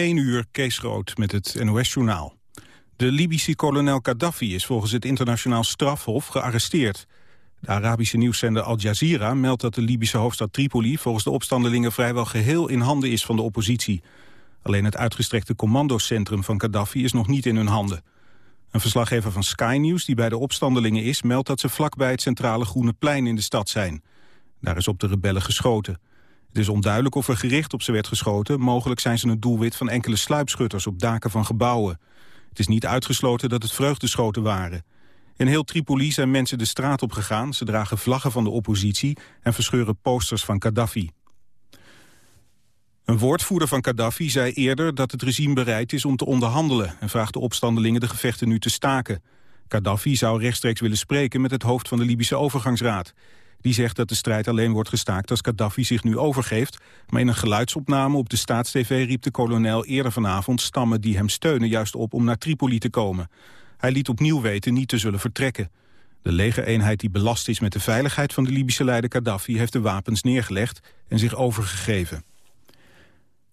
1 uur, Kees Groot met het NOS-journaal. De Libische kolonel Gaddafi is volgens het internationaal strafhof gearresteerd. De Arabische nieuwszender Al Jazeera meldt dat de Libische hoofdstad Tripoli... volgens de opstandelingen vrijwel geheel in handen is van de oppositie. Alleen het uitgestrekte commandocentrum van Gaddafi is nog niet in hun handen. Een verslaggever van Sky News die bij de opstandelingen is... meldt dat ze vlakbij het centrale Groene Plein in de stad zijn. Daar is op de rebellen geschoten. Het is onduidelijk of er gericht op ze werd geschoten. Mogelijk zijn ze het doelwit van enkele sluipschutters op daken van gebouwen. Het is niet uitgesloten dat het vreugdeschoten waren. In heel Tripoli zijn mensen de straat op gegaan. Ze dragen vlaggen van de oppositie en verscheuren posters van Gaddafi. Een woordvoerder van Gaddafi zei eerder dat het regime bereid is om te onderhandelen... en vraagt de opstandelingen de gevechten nu te staken. Gaddafi zou rechtstreeks willen spreken met het hoofd van de Libische overgangsraad. Die zegt dat de strijd alleen wordt gestaakt als Gaddafi zich nu overgeeft. Maar in een geluidsopname op de staatstv riep de kolonel eerder vanavond stammen die hem steunen juist op om naar Tripoli te komen. Hij liet opnieuw weten niet te zullen vertrekken. De legereenheid die belast is met de veiligheid van de Libische leider Gaddafi heeft de wapens neergelegd en zich overgegeven.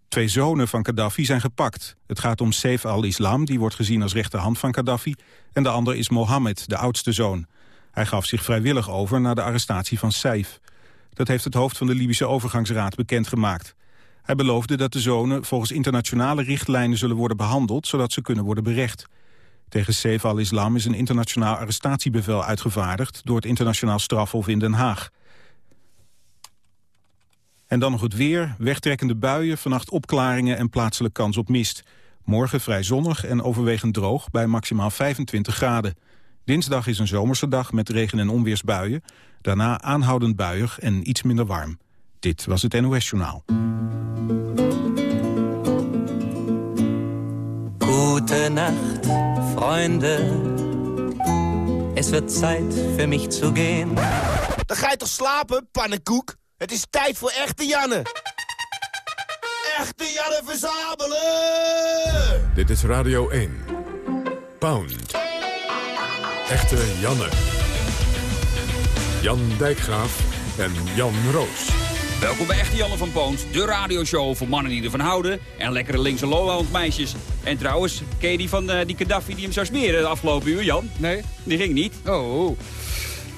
Twee zonen van Gaddafi zijn gepakt. Het gaat om Saif al-Islam, die wordt gezien als rechterhand van Gaddafi... en de ander is Mohammed, de oudste zoon. Hij gaf zich vrijwillig over na de arrestatie van Saif. Dat heeft het hoofd van de Libische overgangsraad bekendgemaakt. Hij beloofde dat de zonen volgens internationale richtlijnen zullen worden behandeld... zodat ze kunnen worden berecht. Tegen Saif al-Islam is een internationaal arrestatiebevel uitgevaardigd... door het internationaal strafhof in Den Haag. En dan nog het weer, wegtrekkende buien, vannacht opklaringen en plaatselijk kans op mist. Morgen vrij zonnig en overwegend droog bij maximaal 25 graden. Dinsdag is een zomerse dag met regen- en onweersbuien. Daarna aanhoudend buiig en iets minder warm. Dit was het NOS Journaal. Gute Nacht, Freunde. Es wird Zeit für mich zu gehen. Dan ga je toch slapen, pannenkoek? Het is tijd voor echte Janne. Echte Janne verzamelen! Dit is Radio 1. Pound. Echte Janne. Jan Dijkgraaf en Jan Roos. Welkom bij Echte Janne van Poont, de radioshow voor mannen die ervan houden. En lekkere linkse Lowland meisjes. En trouwens, ken je die van uh, die Gaddafi die hem zou smeren de afgelopen uur, Jan? Nee. Die ging niet. Oh.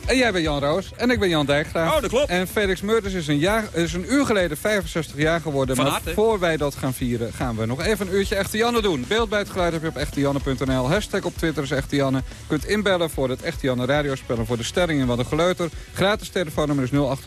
En jij bent Jan Roos. En ik ben Jan Dijkgraaf. Oh, dat klopt. En Felix Meurders is een, jaar, is een uur geleden 65 jaar geworden. Van maar harte. voor wij dat gaan vieren, gaan we nog even een uurtje Echte Janne doen. Beeld bij het geluid heb je op echtejanne.nl. Hashtag op Twitter is Echte Janne. kunt inbellen voor het Echte Janne radiospel en voor de stelling in Wat een Geleuter. Gratis telefoonnummer is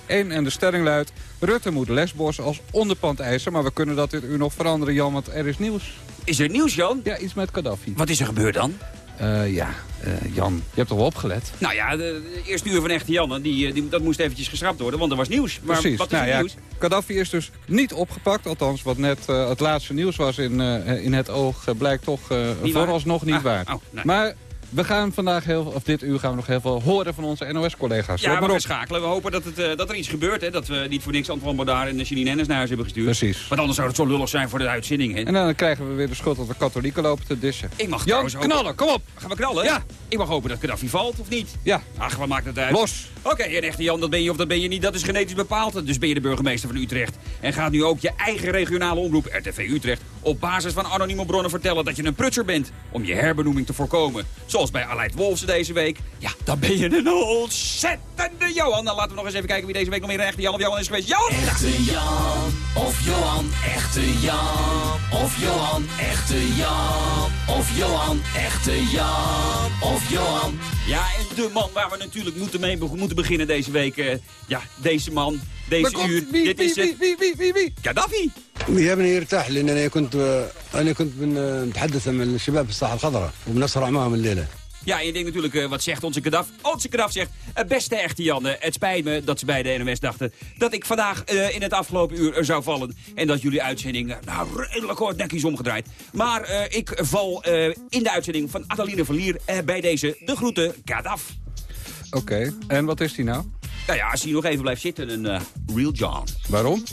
0800-1121. En de stelling luidt... Rutte moet Lesbos als onderpand eisen. Maar we kunnen dat dit uur nog veranderen, Jan, want er is nieuws. Is er nieuws, Jan? Ja, iets met Gaddafi. Wat is er gebeurd dan? Eh, ja, eh, Jan, je hebt toch wel opgelet? Nou ja, de, de eerste uur van Echte Janne, die, eh, die, dat moest eventjes geschrapt worden, want er was nieuws. Maar Precies. wat is nou, ja, nieuws? Gaddafi is dus niet opgepakt. Althans, wat net eh, het laatste nieuws was in, eh, in het oog... blijkt toch eh, vooralsnog niet Ah, waar. oh, nee. Maar we gaan vandaag, heel, of dit uur gaan we nog heel veel horen van onze NOS-collega's. Ja, we gaan schakelen. We hopen dat, het, eh, dat er iets gebeurt. Hè? Dat we niet voor niks Antoine Baudard en Janine Hennis naar huis hebben gestuurd. Precies. Want anders zou het zo lullig zijn voor de uitzending. Hè? En dan krijgen we weer de schuld dat we katholieken lopen te dissen. Ik mag Jan, hopen- knallen, kom op! Gaan we knallen? Ja. Ik mag hopen dat Gaddafi valt, of niet? Ja, Ach, wat maakt het uit? los! Oké, en echte Jan, dat ben je of dat ben je niet, dat is genetisch bepaald. Dus ben je de burgemeester van Utrecht. En gaat nu ook je eigen regionale omroep, RTV Utrecht... op basis van anonieme bronnen vertellen dat je een prutser bent... om je herbenoeming te voorkomen. Zoals bij Aleid Wolfsen deze week. Ja, dan ben je een ontzettende Johan. Dan laten we nog eens even kijken wie deze week nog meer een echte Jan of Johan is geweest. Johan! Echte Jan of Johan, echte Jan of Johan, echte Jan of Johan, echte Jan of Johan. Ja, en de man waar we natuurlijk moeten mee moeten beginnen deze week. eh, ja, deze man, deze uur. dit is wie, het. wie, wie, wie, wie? Gaddafi! يا ابني ارتاح لان انا كنت انا كنت من- متحدث مع الشباب في الساحه الخضراء وبنسهر معهم الليله Ja, en je denkt natuurlijk, eh, wat zegt onze Gaddafi? Onze Gaddafi zegt, eh, beste echte Janne, het spijt me dat ze bij de NOS dachten... dat ik vandaag eh, in het afgelopen uur er zou vallen... en dat jullie uitzending, eh, nou, redelijk hoort nekjes omgedraaid. Maar eh, ik val eh, in de uitzending van Adeline Verlier eh, bij deze de groeten Gaddafi. Oké, en wat is die nou? Nou ja, als hij nog even blijft zitten, een eh, real John. Waarom?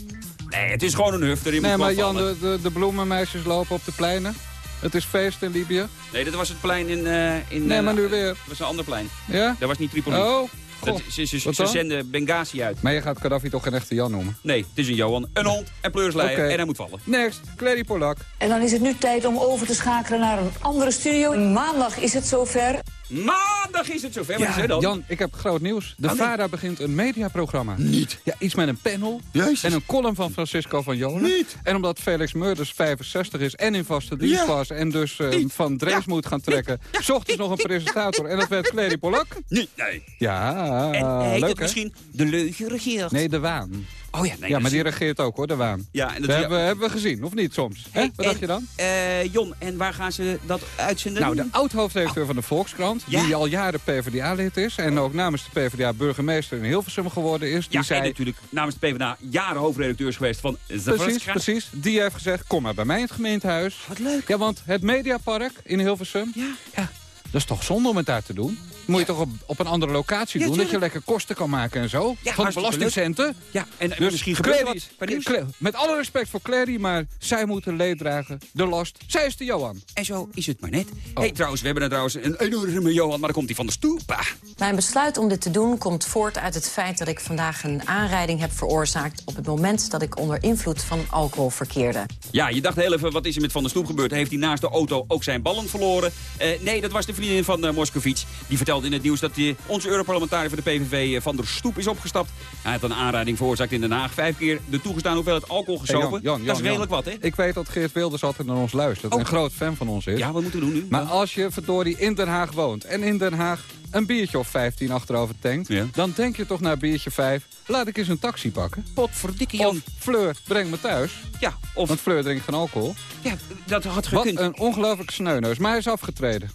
Nee, het is gewoon een huf, erin Nee, moet maar Jan, de, de, de bloemenmeisjes lopen op de pleinen. Het is feest in Libië. Nee, dat was het plein in... eh in Nee, eh, maar nu weer. Dat was een ander plein. Ja? Dat was niet Tripoli. Oh, Dat, ze, ze, Wat ze zenden Benghazi uit. Maar je gaat Gaddafi toch geen echte Jan noemen? Nee, het is een Johan, een hond, en pleursleier en hij moet vallen. Next, Clary Polak. En dan is het nu tijd om over te schakelen naar een andere studio. Maandag is het zover. Maandag is het zover. Wat is er dan? Jan, ik heb groot nieuws. De nee. VARA begint een mediaprogramma. Niet? Ja, iets met een panel. Jezus. En een column van Francisco van Jolen. Niet. En omdat Felix Meurders 65 is en in vaste dienst was... en dus eh, Niet. van Drees Ja. moet gaan trekken... zocht dus nog een presentator. En dat werd Clary Polak. Nee. nee. Ja, En heet leuk het misschien de leugen regeert? Nee, de waan. Oh ja, nee. ja, maar die regeert ook hoor, de waan. Ja, en dat Dat hebben, we- hebben we gezien, of niet soms? Hey, Wat en, dacht je dan? eh, Jon, en waar gaan ze dat uitzenden? Nou, de oud-hoofdredacteur van de Volkskrant, Ja? die al jaren PvdA-lid is... en ook namens de PvdA burgemeester in Hilversum geworden is... die ja, zei, en natuurlijk namens de PvdA jaren hoofdredacteur is geweest van... de Precies, Volkskrant. precies. Die heeft gezegd, kom maar bij mij in het gemeentehuis. Wat leuk. Ja, want het Mediapark in Hilversum... Ja. dat is toch zonde om het daar te doen? Moet je toch op, op een andere locatie Ja, doen, dat je lekker kosten kan maken en zo? van de belastingcenten. Ja, en Dus misschien gebeurt Clary- wat Met alle respect voor Clary, maar zij moet de leed dragen, de last. Zij is de Johan. En zo is het maar net. Oh. hey, trouwens, we hebben er trouwens een enorme Johan, maar dan komt hij van de stoep. Ah. Mijn besluit om dit te doen komt voort uit het feit dat ik vandaag een aanrijding heb veroorzaakt op het moment dat ik onder invloed van alcohol verkeerde. Ja, je dacht heel even, wat is er met Van der Stoep gebeurd? Heeft hij naast de auto ook zijn ballen verloren? Eh, nee, dat was de vriendin van uh, Moscovici. Die vertelde in het nieuws dat eh, onze Europarlementariër voor de PVV eh, Van der Stoep is opgestapt. Hij had een aanrijding veroorzaakt in Den Haag. Vijf keer de toegestaan hoeveelheid alcohol Hey, gesopen. Jan, Jan, dat is redelijk wat, hè? Ik weet dat Geert Wilders altijd naar ons luistert. Oh. En een groot fan van ons is. Ja, wat moeten we doen nu? Maar als je verdorie in Den Haag woont en in Den Haag een biertje of 15 achterover tankt... Ja. dan denk je toch naar biertje 5, laat ik eens een taxi pakken. Potverdikke Of Jan. Fleur, breng me thuis. Ja, of, Want Fleur drinkt geen alcohol. ja, dat had Wat gekund. een ongelooflijk sneuneus. Maar hij is afgetreden.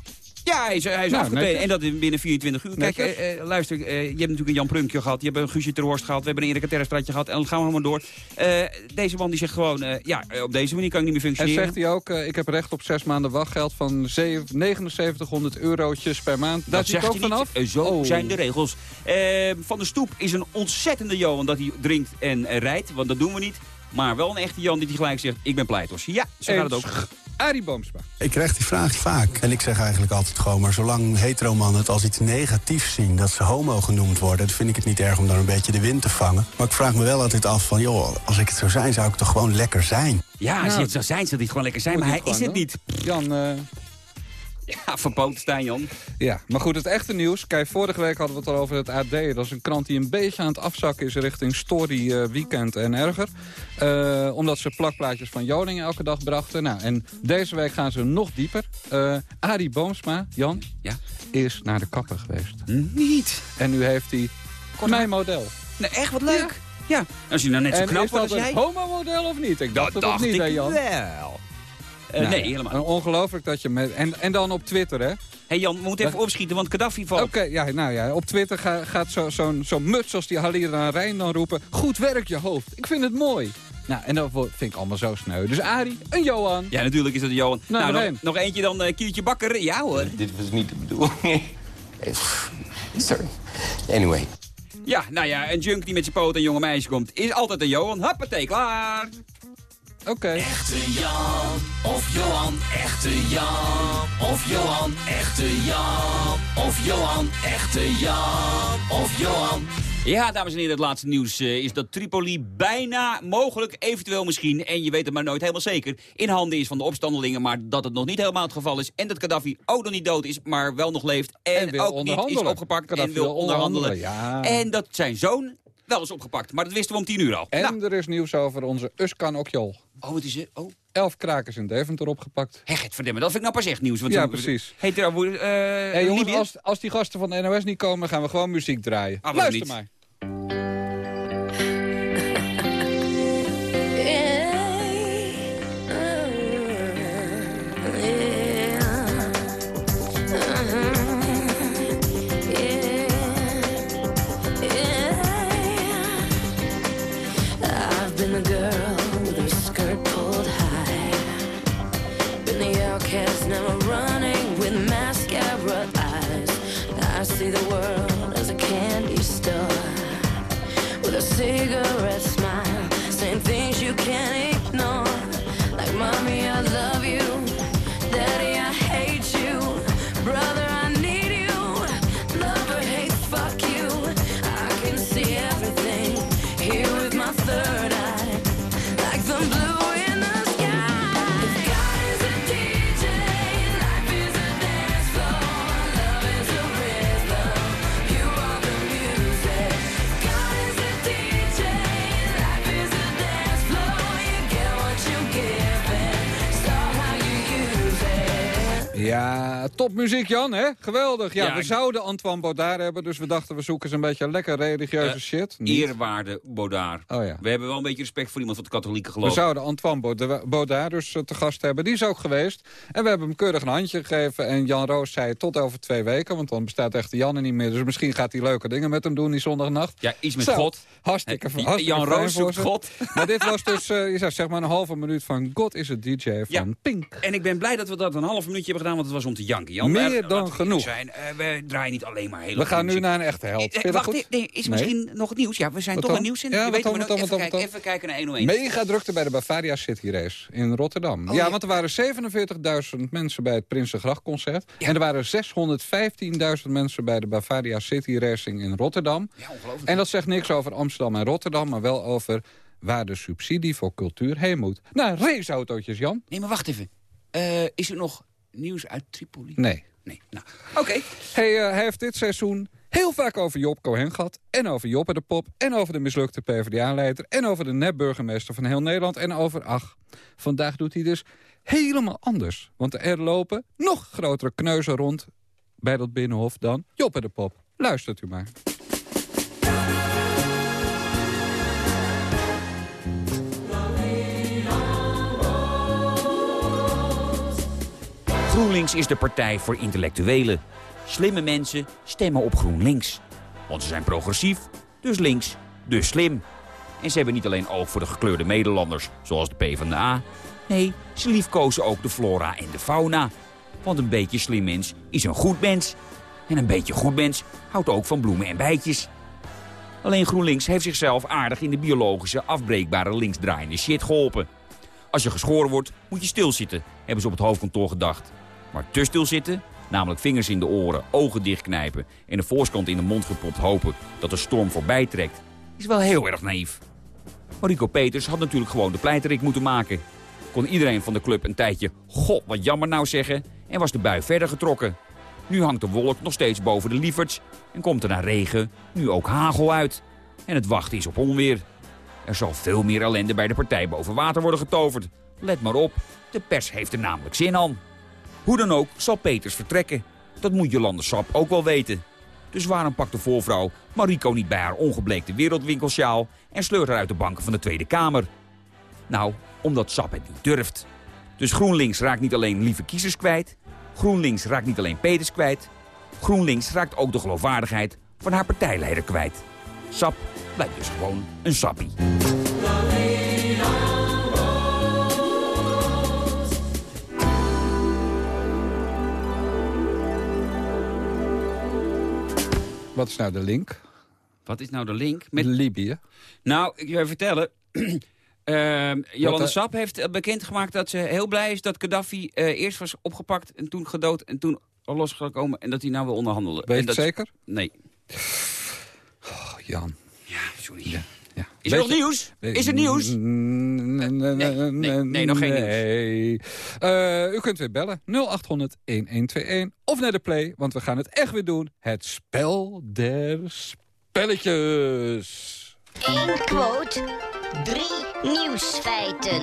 Ja, hij is, hij is Nou, afgetreden. netjes. En dat in binnen 24 uur. Kijk, eh, eh, luister, eh, je hebt natuurlijk een Jan Prunkje gehad. Je hebt een Guusje ter Horst gehad. We hebben een Erika Terrestratje gehad. En dan gaan we maar door. Deze man die zegt gewoon, ja, op deze manier kan ik niet meer En functioneren. zegt hij ook, ik heb recht op zes maanden wachtgeld van zeven- 7900 eurotjes per maand. Daar Dat zie ik ook vanaf. Zo Oh. zijn de regels. Van der Stoep is een ontzettende Johan dat hij drinkt en rijdt. Want dat doen we niet. Maar wel een echte Jan die gelijk zegt, ik ben pleitos. Ja, zo gaat het ook. Arie Boomsma. Ik krijg die vraag vaak. En ik zeg eigenlijk altijd gewoon, maar zolang heteromannen het als iets negatiefs zien... dat ze homo genoemd worden, dan vind ik het niet erg om daar een beetje de wind te vangen. Maar ik vraag me wel altijd af van, joh, als ik het zou zijn, zou ik toch gewoon lekker zijn? Ja, als Nou, je het zou zijn, zou dit gewoon lekker zijn. Maar hij hij is het niet. Jan, eh, Ja, verpoot Stijn Jan. ja. Maar goed, het echte nieuws. Kijk, vorige week hadden we het al over het AD. Dat is een krant die een beetje aan het afzakken is richting story eh, weekend en erger. Eh, omdat ze plakplaatjes van Joling elke dag brachten. Nou, en deze week gaan ze nog dieper. Eh Arie Boomsma, Jan, Ja? is naar de kapper geweest. Niet. En nu heeft hij mijn model. Nee, echt wat leuk. Ja. Als je nou net zo En knap dat als een jij... homo-model of niet? Ik dacht Dat het ook dacht niet, ik hè, Jan? wel. Eh, Nou, nee, helemaal Ongelooflijk dat je met... En, en dan op Twitter, hè? hey Jan, we moeten even opschieten, want Gaddafi valt. Oké, ja, nou ja, op Twitter ga- gaat zo'n zo zo'n muts als die Halira Rijn dan roepen... Goed werk, je hoofd. Ik vind het mooi. Nou, en dat vind ik allemaal zo sneu. Dus Arie, een Johan. Ja, natuurlijk is dat Johan. Nou, Nou, nog nog, eentje dan eh Kiertje Bakker. Ja hoor. Dit was niet de bedoeling. Sorry. Anyway. Ja, nou ja, een junk die met zijn poot een jonge meisje komt, is altijd een Johan. Hoppatee, klaar. Oké. Echte Jan of Johan, echte Jan of Johan, echte Jan of Johan, echte Jan of Johan. Ja, dames en heren, het laatste nieuws eh, is dat Tripoli bijna, mogelijk, eventueel misschien, en je weet het maar nooit helemaal zeker, in handen is van de opstandelingen, maar dat het nog niet helemaal het geval is. En dat Gaddafi ook nog niet dood is, maar wel nog leeft en, En wil ook niet is onderhandelen. opgepakt Gaddafi en wil wil onderhandelen. onderhandelen, ja. En dat zijn zoon wel is opgepakt, maar dat wisten we om tien uur al. En Nou, er is nieuws over onze Uskan Okjol. Oh, wat is het? Oh. Elf krakers in Deventer opgepakt. Hé, verdemme, dat vind ik nou pas echt nieuws. Want Ja, precies. Heet er eh Hey, jongens, Libië? als, als die gasten van de NOS niet komen, gaan we gewoon muziek draaien. Ah, Luister niet? maar. Ja, topmuziek Jan, hè? Geweldig. Ja, Ja, we ik- zouden Antoine Baudard hebben, dus we dachten we zoeken eens een beetje lekker religieuze Eh, shit. Niet. Eerwaarde Baudard. Oh ja. We hebben wel een beetje respect voor iemand van het katholieke We geloof. zouden Antoine Baud- Baudard dus eh, te gast hebben. Die is ook geweest. En we hebben hem keurig een handje gegeven. En Jan Roos zei tot over twee weken. Want dan bestaat echt Janne niet meer. Dus misschien gaat hij leuke dingen met hem doen die zondagnacht. Ja, iets met Zo, God. Hartstikke, hartstikke Jan Roos zoekt. God. Maar dit was dus eh, je zegt, zeg maar een halve minuut van God is het DJ van Ja. Pink. En ik ben blij dat we dat een half minuutje hebben gedaan, want het was om te janken. Jan, Meer dan genoeg. Zijn, eh, we draaien niet alleen maar hele We gaan nu naar een echte held. Eh, wacht, goed? nee, is Nee? misschien nog nieuws? Ja, we zijn Wat toch dan? een nieuws in. Ja, je weet dan, dan, even, kijken, even kijken naar 101. Mega drukte bij de Bavaria City Race in Rotterdam. Oh, ja, ja. want er waren 47.000 mensen bij het Prinsengrachtconcert. En er waren 615.000 mensen bij de Bavaria City Racing in Rotterdam. Ja, ongelooflijk. En dat zegt niks over Amsterdam en Rotterdam, maar wel over waar de subsidie voor cultuur heen moet. Nou, raceautootjes, Jan? Nee, maar wacht even. Eh, is er nog nieuws uit Tripoli? Nee. Nee. Nou, oké. Hey, eh, hij heeft dit seizoen heel vaak over Job Cohen gehad. En over Joppe de Pop. En over de mislukte PvdA-leider. En over de nepburgemeester van heel Nederland. En over, ach, vandaag doet hij dus helemaal anders. Want er lopen nog grotere kneuzen rond bij dat Binnenhof dan Joppe de Pop. Luistert u maar. GroenLinks is de partij voor intellectuelen. Slimme mensen stemmen op GroenLinks. Want ze zijn progressief, dus links, dus slim. En ze hebben niet alleen oog voor de gekleurde Nederlanders, zoals de PvdA. Nee, ze liefkozen ook de flora en de fauna. Want een beetje slim mens is een goed mens. En een beetje goed mens houdt ook van bloemen en bijtjes. Alleen GroenLinks heeft zichzelf aardig in de biologische, afbreekbare linksdraaiende shit geholpen. Als je geschoren wordt, moet je stilzitten, hebben ze op het hoofdkantoor gedacht. Maar te stilzitten, namelijk vingers in de oren, ogen dichtknijpen... en de voorskant in de mond gepropt hopen dat de storm voorbij trekt... is wel heel erg naïef. Marico Peters had natuurlijk gewoon de pleiterik moeten maken. Kon iedereen van de club een tijdje god wat jammer nou zeggen... en was de bui verder getrokken. Nu hangt de wolk nog steeds boven de lieverts... en komt er na regen nu ook hagel uit. En het wachten is op onweer. Er zal veel meer ellende bij de partij boven water worden getoverd. Let maar op, de pers heeft er namelijk zin aan. Hoe dan ook zal Peters vertrekken. Dat moet Jolande Sap ook wel weten. Dus waarom pakt de voorvrouw Mariko niet bij haar ongebleekte wereldwinkelsjaal... en sleurt haar uit de banken van de Tweede Kamer? Nou, omdat Sap het niet durft. Dus GroenLinks raakt niet alleen lieve kiezers kwijt... GroenLinks raakt niet alleen Peters kwijt... GroenLinks raakt ook de geloofwaardigheid van haar partijleider kwijt. Sap blijft dus gewoon een sappie. Wat is nou de link? Wat is nou de link? Met... Libië. Nou, ik wil je vertellen. Ehm Jolande eh? Sap heeft eh, bekendgemaakt dat ze heel blij is dat Gaddafi eh, eerst was opgepakt en toen gedood en toen losgekomen en dat hij nou wil onderhandelen. Weet je dat- zeker? Nee. Oh, Jan. Ja, sorry. Ja. Is er nog nieuws? Is er nieuws? Nee, nee, nee, nee, nog geen nieuws. nee. Eh, u kunt weer bellen. 0800-1121. Of naar de Play, want we gaan het echt weer doen. Het spel der spelletjes. Eén quote, drie nieuwsfeiten.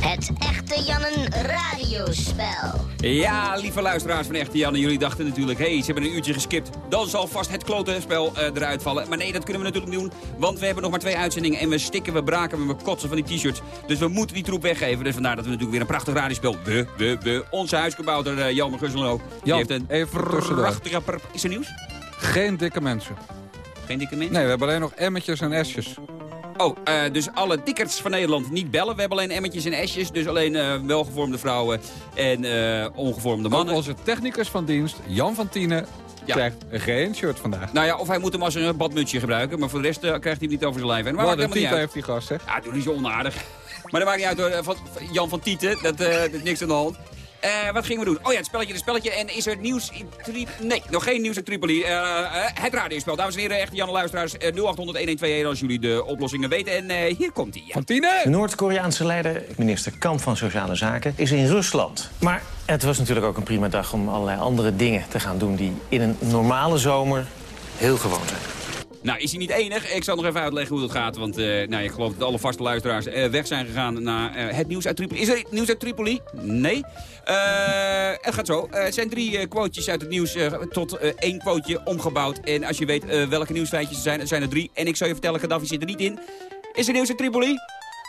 Het echte Jannen radiospel. Ja, lieve luisteraars van Echte Jan, jullie dachten natuurlijk... hé, hey, ze hebben een uurtje geskipt, dan zal vast het klote spel eh, eruit vallen. Maar nee, dat kunnen we natuurlijk doen, want we hebben nog maar twee uitzendingen... en we stikken, we braken, we kotsen van die t-shirts. Dus we moeten die troep weggeven. Dus vandaar dat we natuurlijk weer een prachtig radiospel... we, we, we, onze huiskabouter uh, Jan Gusselo... die Jan, heeft een even prachtige... Is er nieuws? Geen dikke mensen. Geen dikke mensen? Nee, we hebben alleen nog emmetjes en esjes. Oh, eh, dus alle dikkers van Nederland niet bellen. We hebben alleen emmetjes en esjes. Dus alleen eh, welgevormde vrouwen en eh, ongevormde Ook mannen. onze technicus van dienst, Jan van Tienen, Ja. krijgt geen shirt vandaag. Nou ja, of hij moet hem als een badmutsje gebruiken. Maar voor de rest krijgt hij hem niet over zijn lijf. En Wat een titel heeft die gast, hè? Ja, doe niet zo onaardig. Maar dat maakt niet uit hoor. Van, Jan van Tieten, dat, dat is niks aan de hand. Eh, wat gingen we doen? Oh ja, het spelletje, het spelletje. En is er nieuws in Tripoli? Nee, nog geen nieuws in Tripoli. Eh, eh, het radiospel. Dames en heren, echte Jan luisteraars. eh 0800-1121 als jullie de oplossingen weten. En eh, hier komt hij. Van Tienen! De Noord-Koreaanse leider, minister Kamp van Sociale Zaken, is in Rusland. Maar het was natuurlijk ook een prima dag om allerlei andere dingen te gaan doen... die in een normale zomer heel gewoon zijn. Nou, is hij niet enig? Ik zal nog even uitleggen hoe dat gaat. Want eh, nou, ik geloof dat alle vaste luisteraars eh, weg zijn gegaan naar eh, het nieuws uit Tripoli. Is er nieuws uit Tripoli? Nee. Het gaat zo. Het zijn drie quotejes uit het nieuws tot één quoteje omgebouwd. En als je weet welke nieuwsfeitjes er zijn, er zijn er drie. En ik zal je vertellen, Gaddafi zit er niet in. Is er nieuws uit Tripoli?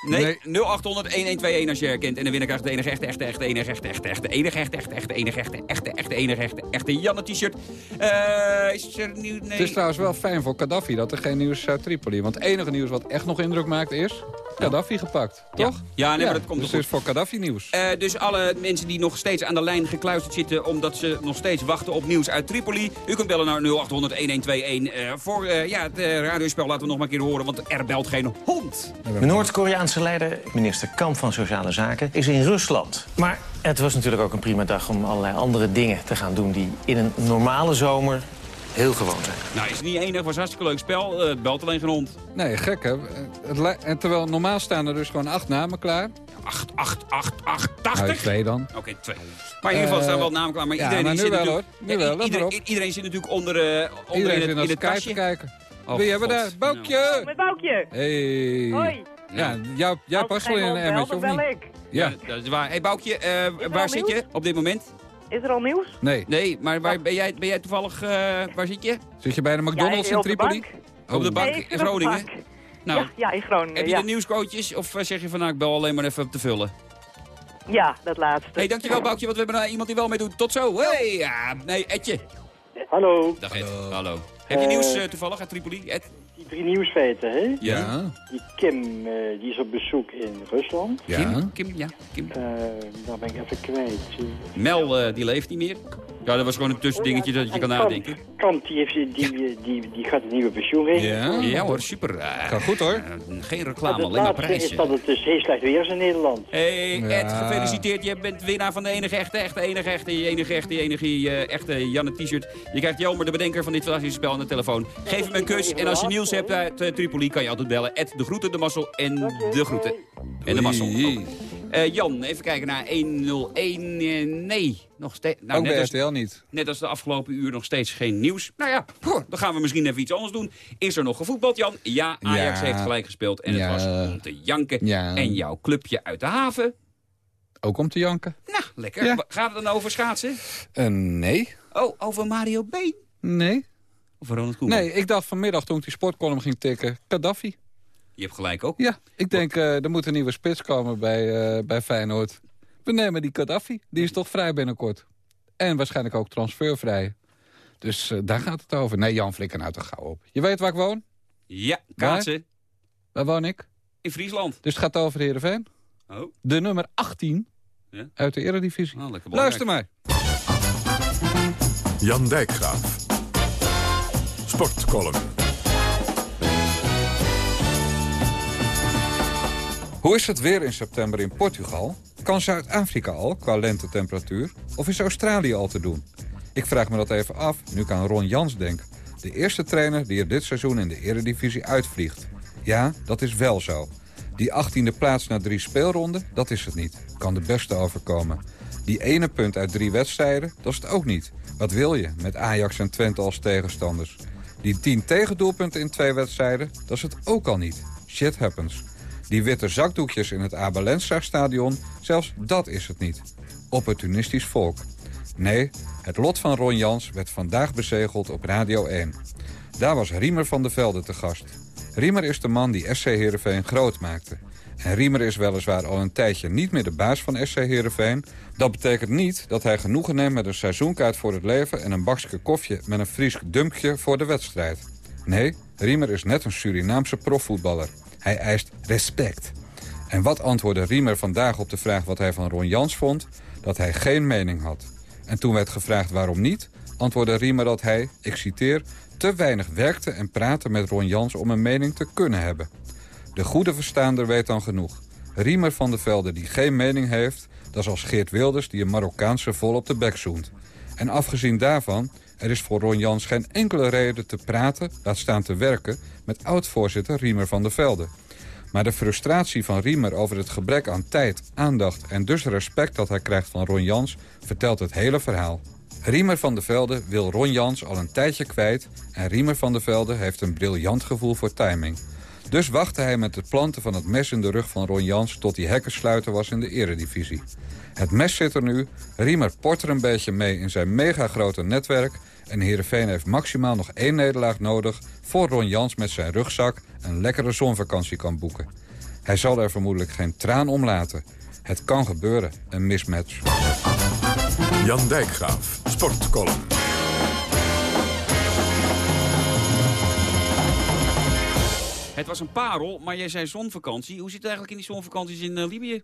Nee, 0800-1121 als je herkent. En de winnaar krijgt de enige echte, echte, echte, enige echte, echte, echte, enige echte, echte, echte, enige echte, echte, echte, enige echte, echte Janne t-shirt. Eh, is er nieuw? Nee. Het is trouwens wel fijn voor Gaddafi dat er geen nieuws is uit Tripoli. Want het enige nieuws wat echt nog indruk maakt is... Gaddafi gepakt, toch? Ja, nee, maar dat komt Dus nog het is voor Gaddafi nieuws. Eh, dus alle mensen die nog steeds aan de lijn gekluisterd zitten... omdat ze nog steeds wachten op nieuws uit Tripoli... u kunt bellen naar 0800-1121 eh, voor eh, ja, het radiospel. Laten we nog maar een keer horen, want er belt geen hond. De Noord-Koreaanse leider, minister Kamp van Sociale Zaken, is in Rusland. Maar het was natuurlijk ook een prima dag om allerlei andere dingen te gaan doen... die in een normale zomer heel gewoon zijn. Nou, is het niet enig, was een hartstikke leuk spel. Eh, het belt alleen geen hond. Nee, gek hè. Het en terwijl normaal staan er dus gewoon acht namen klaar. 8, 8, 8, 8, 80. Nou, twee dan. Oké, twee. Maar in ieder geval Eh, staan wel namen klaar. Maar ja, iedereen maar die nu zit wel, natuurlijk... hoor. Nu wel, let maar iedereen, op. iedereen zit natuurlijk onder, eh, onder Iedereen in het, in de het Skype kastje. te kijken. Oh, Wie hebben we God. daar? Boukje! Met Boukje. Hey. Hoi. Ja, jou, jij past wel in een emmertje, of niet? bel ik. Ja. Dat is waar. hey, Boukje, eh, er waar zit nieuws? je op dit moment? Is er al nieuws? Nee. Nee, maar waar, ben, jij, ben jij toevallig... eh, waar zit je? Zit je bij de McDonald's Ja, in op de Tripoli? bank. Op de Oh. bank Nee, in Groningen? bank. Nou, Ja, ja, in Groningen. heb je de nieuwscoaches of eh, zeg je van nou, ik bel alleen maar even op te vullen? ja, dat laatste. Hé, hey, dankjewel Boukje, want we hebben nou iemand die wel meedoet. Tot zo. Hey, ja, nee, Etje. Hallo. Dag Ed. Hallo. Heb je Eh, nieuws eh, toevallig uit Tripoli, Ed? Die drie nieuwsfeiten, hè? Ja. Die Kim, eh, die is op bezoek in Rusland. Kim? Kim, ja. Kim. Eh, daar ben ik even kwijt. Mel, eh, die leeft niet meer. Ja, dat was gewoon een tussendingetje dat je kan En nadenken. Kant, Kant die, heeft, die, die, die, die gaat een nieuwe pensioenregeling. Ja, hoor, super. Gaat goed hoor. Geen reclame, het alleen maar laatste is dat het dus heel slecht weer is in Nederland. Hey Ed, Ja. gefeliciteerd. Je bent winnaar van de enige echte, echte, enige echte, enige echte, enige eh, echte Janne t-shirt. Je krijgt Jelmer, de bedenker van dit fantastische spel, aan de telefoon. Geef hem een kus en als je nieuws hebt uit eh, Tripoli kan je altijd bellen. Ed, de groeten, de massel en de groeten. En de massel. Eh, Jan, even kijken naar 101. eh, nee, nog steeds. Nou, Ook bij net als, RTL niet. net als de afgelopen uur nog steeds geen nieuws. Nou ja, dan gaan we misschien even iets anders doen. Is er nog gevoetbald, Jan? Ja, Ajax Ja. heeft gelijk gespeeld en Ja. het was om te janken. Ja. En jouw clubje uit de haven, Ook om te janken? nou, lekker. Gaat het dan over schaatsen? Eh, nee. Oh, over Mario Been? Nee. Of Ronald Koeman? Nee, ik dacht vanmiddag toen ik die sportcolumn ging tikken, Gaddafi. Je hebt gelijk ook. Ja, ik denk eh, er moet een nieuwe spits komen bij, eh, bij Feyenoord. We nemen die Gaddafi, die is toch vrij binnenkort. En waarschijnlijk ook transfervrij. Dus eh, daar gaat het over. Nee, Jan Flikker nou toch gauw op. Je weet waar ik woon? Ja, kaatsen. Waar woon ik? In Friesland. Dus het gaat over Heerenveen. Oh, De nummer 18 Ja. uit de eredivisie. oh. Luister maar. Jan Dijkgraaf. Sportcolumn. Hoe is het weer in september in Portugal? Kan Zuid-Afrika al qua lentetemperatuur? Of is Australië al te doen? Ik vraag me dat even af, nu ik aan Ron Jans denk. De eerste trainer die er dit seizoen in de eredivisie uitvliegt. Ja, dat is wel zo. Die 18e plaats na drie speelronden, dat is het niet. Kan de beste overkomen. Die ene punt uit drie wedstrijden, dat is het ook niet. Wat wil je met Ajax en Twente als tegenstanders? Die 10 tegendoelpunten in twee wedstrijden, dat is het ook al niet. Shit happens. Die witte zakdoekjes in het Abelensa-stadion, zelfs dat is het niet. Opportunistisch volk. Nee, het lot van Ron Jans werd vandaag bezegeld op Radio 1. Daar was Riemer van de Velde te gast. Riemer is de man die SC Heerenveen groot maakte. En Riemer is weliswaar al een tijdje niet meer de baas van SC Heerenveen. Dat betekent niet dat hij genoegen neemt met een seizoenkaart voor het leven... en een bakje koffie met een Fries dumpje voor de wedstrijd. Nee, Riemer is net een Surinaamse profvoetballer. Hij eist respect. En wat antwoordde Riemer vandaag op de vraag wat hij van Ron Jans vond? Dat hij geen mening had. En toen werd gevraagd waarom niet, antwoordde Riemer dat hij, ik citeer... te weinig werkte en praatte met Ron Jans om een mening te kunnen hebben. De goede verstaander weet dan genoeg. Riemer van der Velde die geen mening heeft... dat is als Geert Wilders die een Marokkaanse vol op de bek zoent. En afgezien daarvan, er is voor Ron Jans geen enkele reden te praten... laat staan te werken met oud-voorzitter Riemer van der Velde. Maar de frustratie van Riemer over het gebrek aan tijd, aandacht... en dus respect dat hij krijgt van Ron Jans... vertelt het hele verhaal. Riemer van der Velde wil Ron Jans al een tijdje kwijt... en Riemer van der Velde heeft een briljant gevoel voor timing. Dus wachtte hij met het planten van het mes in de rug van Ron Jans... tot hij hekkensluiter was in de eredivisie. Het mes zit er nu, Riemer port er een beetje mee in zijn megagrote netwerk... en Heerenveen heeft maximaal nog één nederlaag nodig... voor Ron Jans met zijn rugzak een lekkere zonvakantie kan boeken. Hij zal er vermoedelijk geen traan om laten. Het kan gebeuren, een mismatch. Jan Dijkgraaf, Sportcolumn. Het was een parel, maar jij zei zonvakantie. Hoe zit het eigenlijk in die zonvakanties in eh, Libië?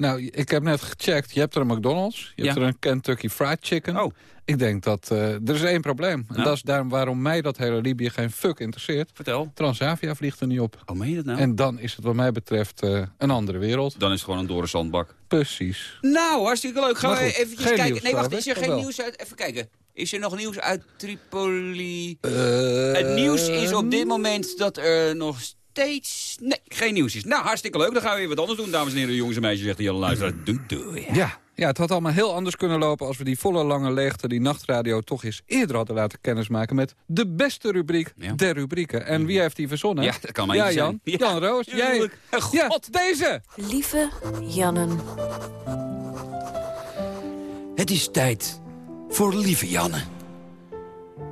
Nou, ik heb net gecheckt. Je hebt er een McDonald's. Je hebt er een Kentucky Fried Chicken. Oh. Ik denk dat... eh, er is één probleem. En dat is daarom waarom mij dat hele Libië geen fuck interesseert. Vertel. Transavia vliegt er niet op. Oh, meen je dat nou? En dan is het wat mij betreft eh, een andere wereld. Dan is het gewoon een dorre zandbak. Precies. Nou, hartstikke leuk. Gaan we even kijken. nieuws, nee, wacht. Is er geen wel? nieuws uit... Even kijken. Is er nog nieuws uit Tripoli? Eh, Het nieuws is op dit moment dat er nog steeds... Nee, geen nieuws is. Nou, hartstikke leuk. Dan gaan we weer wat anders doen, dames en heren. Jongens en meisjes, zegt de Jan Luisteraar. Doei, doei. Ja, ja, het had allemaal heel anders kunnen lopen... als we die volle lange leegte, die nachtradio... toch eens eerder hadden laten kennismaken met de beste rubriek der rubrieken. En wie heeft die verzonnen? Ja, dat kan maar Ja, Jan. zijn. Ja, Jan Roos, jij. tuurlijk. Ja, deze. Lieve Jannen. Het is tijd voor Lieve Janne.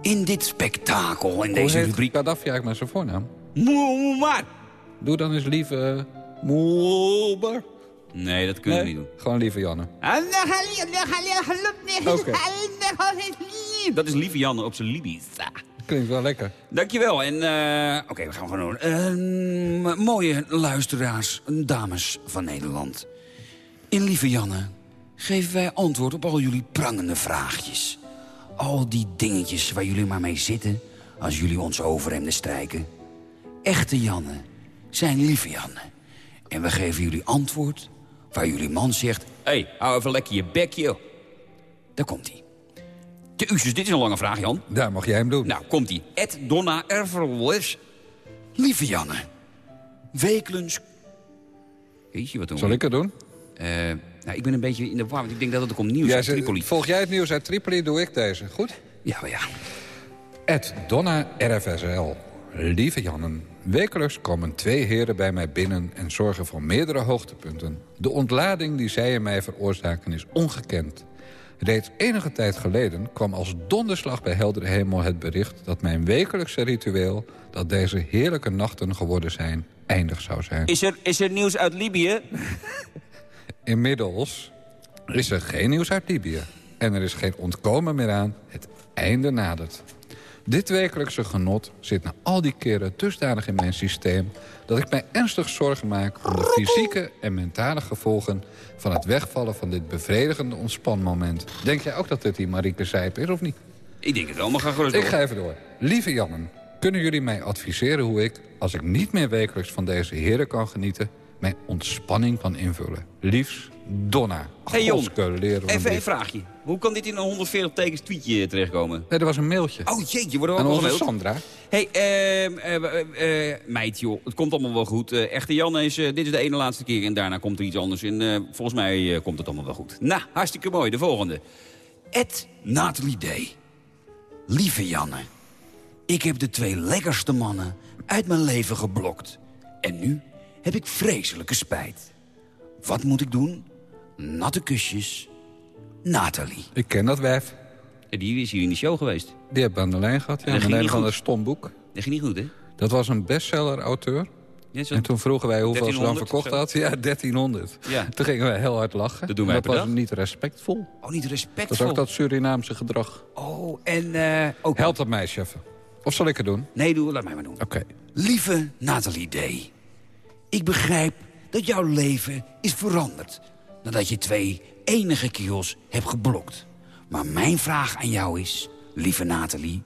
In dit spektakel, in deze Hoe rubriek... Gaddafi eigenlijk met zijn voornaam? Muammar. Doe dan eens lieve... Moelber. Nee, dat kunnen we niet doen. Gewoon lieve Janne. Oké. Dat is Lieve Janne op zijn Libisch. Klinkt wel lekker. Dankjewel. En, eh oké, we gaan gewoon doen. Eh, mooie luisteraars, dames van Nederland. In Lieve Janne geven wij antwoord op al jullie prangende vraagjes. Al die dingetjes waar jullie maar mee zitten als jullie ons overhemden strijken. Echte Janne zijn Lieve Janne. En we geven jullie antwoord waar jullie man zegt... Hé, hey, hou even lekker je bek, joh. Daar komt-ie. De Usus, dit is een lange vraag, Jan. Daar mag jij hem doen. Nou, komt-ie. Ed Donna Erverles. Lieve Janne. Wekelijks... Jeetje, wat doen? Zal ik het doen? Eh, nou, ik ben een beetje in de war, want ik denk dat het ook om nieuws uit Tripoli. Volg jij het nieuws uit Tripoli, doe ik deze. Goed? Ja, ja. Ed Donna RFSL. Lieve Jannen, wekelijks komen twee heren bij mij binnen... en zorgen voor meerdere hoogtepunten. De ontlading die zij in mij veroorzaken is ongekend. Reeds enige tijd geleden kwam als donderslag bij heldere hemel het bericht... dat mijn wekelijkse ritueel, dat deze heerlijke nachten geworden zijn, eindig zou zijn. Is er, is er nieuws uit Libië? Inmiddels is er geen nieuws uit Libië. En er is geen ontkomen meer aan. Het einde nadert. Dit wekelijkse genot zit na al die keren dusdanig in mijn systeem... dat ik mij ernstig zorgen maak om de fysieke en mentale gevolgen... van het wegvallen van dit bevredigende ontspanmoment. Denk jij ook dat dit die Marieke Zijp is, of niet? Ik denk het wel, maar ga gerust Ik door. ga even door. Lieve Jannen, kunnen jullie mij adviseren hoe ik... als ik niet meer wekelijks van deze heren kan genieten... mijn ontspanning kan invullen? Liefs, Donna. Hey Jon, even een vraagje. Hoe kan dit in een 140 tekens tweetje terechtkomen? Nee, dat was een mailtje. Oh jeetje, worden we ook nog? Sandra. Hé, hey, eh, eh, meid joh, het komt allemaal wel goed. Eh, echte Jan is, dit is de ene laatste keer en daarna komt er iets anders. En volgens mij komt het allemaal wel goed. Nou, hartstikke mooi. De volgende. Ed Nathalie D. Lieve Janne, ik heb de twee lekkerste mannen uit mijn leven geblokt. En nu heb ik vreselijke spijt. Wat moet ik doen? Natte kusjes, Nathalie. Ik ken dat wijf. Die is hier in de show geweest. Die heb ik aan de lijn gehad. Ja, dat niet van een stom boek. Dat ging niet goed, hè? Dat was een bestseller-auteur. Ja, En toen vroegen wij hoeveel ze dan 1300 verkocht had. Ja, 1300. Ja. Toen gingen wij heel hard lachen. Dat doen wij dat was dag. niet respectvol. Oh, niet Dat respectvol. is ook dat Surinaamse gedrag. Oh, en... eh ook... Helpt dat meisje even. Of zal ik het doen? Nee, doe, laat mij maar doen. Oké. Lieve Nathalie D. Ik begrijp dat jouw leven is veranderd... nadat je twee enige kios hebt geblokt. Maar mijn vraag aan jou is, lieve Nathalie...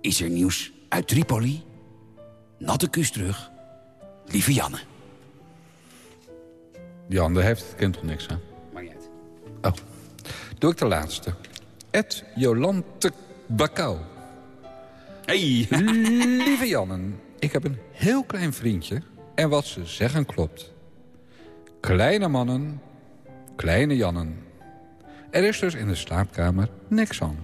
is er nieuws uit Tripoli? Natte kus terug. Lieve Janne. Jan, daar heeft het kind toch niks aan? Maakt niet uit. Oh. Doe ik de laatste. Ed Jolante Bakau. Hey. Lieve Jannen, ik heb een heel klein vriendje en wat ze zeggen klopt. Kleine mannen, kleine Jannen. Er is dus in de slaapkamer niks aan.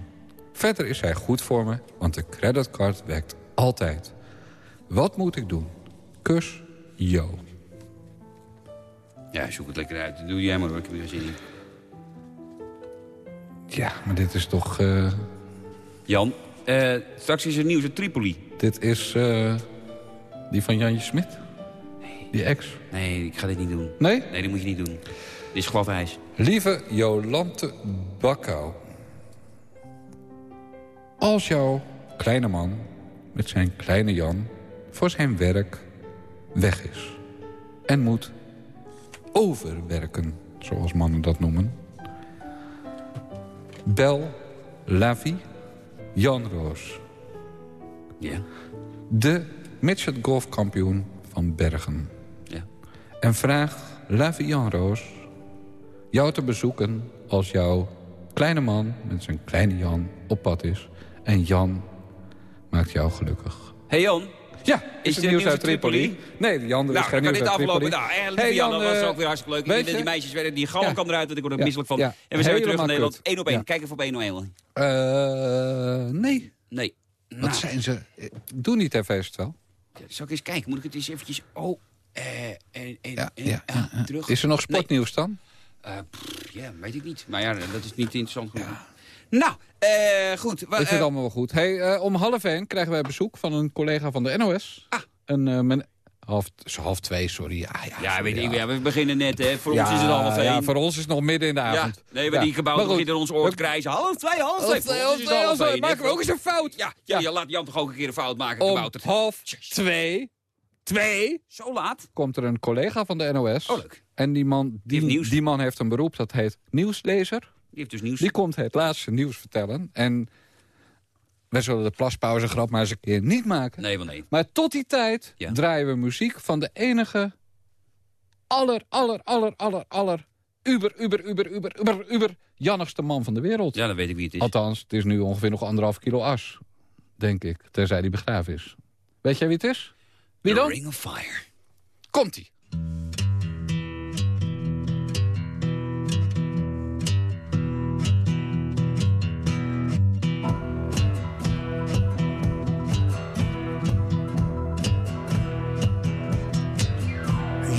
Verder is hij goed voor me, want de creditcard werkt altijd. Wat moet ik doen? Kus, Jo. Ja, zoek het lekker uit. Doe jij maar hoor, ik heb er geen zin in. Ja, maar dit is toch... eh, Jan, eh, straks is er nieuws uit Tripoli. dit is eh, die van Jantje Smit? Die ex? Nee, ik ga dit niet doen. Nee? Nee, dat moet je niet doen. Dit is gladijs. Lieve Jolante Bakkau. Als jouw kleine man met zijn kleine Jan voor zijn werk weg is... en moet overwerken, zoals mannen dat noemen... bel Lavi Jan Roos. Ja. De midget golfkampioen van Bergen. Ja. En vraag Lavi Jan Roos jou te bezoeken als jouw kleine man met zijn kleine Jan op pad is. En Jan maakt jou gelukkig. hey Jan. Ja, is, het nieuws uit Tripoli? Nee, Jan, er Nou, is geen nieuws uit afgelopen. Tripoli. Nou, Hey, Jan, dat was eh, ook weer hartstikke leuk. weet je- Die meisjes werden, die galm Ja. kwam eruit, want ik word er Ja, misselijk van. ja. En we zijn weer terug naar Nederland. kut. 1 op 1. Ja. Kijk even op 101. Eh, nee. Nee. Wat Nou, zijn ze? Eh, Doe niet even wel. Zal ik eens kijken? Moet ik het eens eventjes... Oh, eh, en, eh, terug. Is er nog Nee. sportnieuws dan? Eh, ja, weet ik niet. Maar ja, dat is niet interessant genoeg. Nou, eh, goed. Ik vind eh, het allemaal wel goed. Hey, eh, om half één krijgen wij bezoek van een collega van de NOS. Ah. Een, men- half, is half twee, sorry. Ja, ja, ja, sorry, weet ik, ja. ja, we beginnen net, hè. Voor ons is het half één. Ja, voor ons is het nog midden in de avond. nee, maar die gebouw Maar goed, begint in ons oor te we- krijzen. Half twee, half Half twee. half is twee, het half twee. Maken we ook eens een fout? Ja, ja, laat Jan toch ook een keer een fout maken, Om half twee, twee Zo laat? komt er een collega van de NOS. Oh, leuk. En die man, die, man heeft een beroep dat heet nieuwslezer. Die heeft dus nieuws. Die komt het laatste nieuws vertellen. En wij zullen de plaspauze grap maar eens een keer niet maken. Nee, wel nee. Maar tot die tijd Ja. draaien we muziek van de enige... aller, aller, aller, aller, aller... uber, uber, uber, uber, uber, uber... jannigste man van de wereld. Ja, dan weet ik wie het is. Althans, het is nu ongeveer nog anderhalf kilo as. Denk ik, terzij die begraven is. Weet jij wie het is? Wie The dan? Ring of Fire. Komt-ie.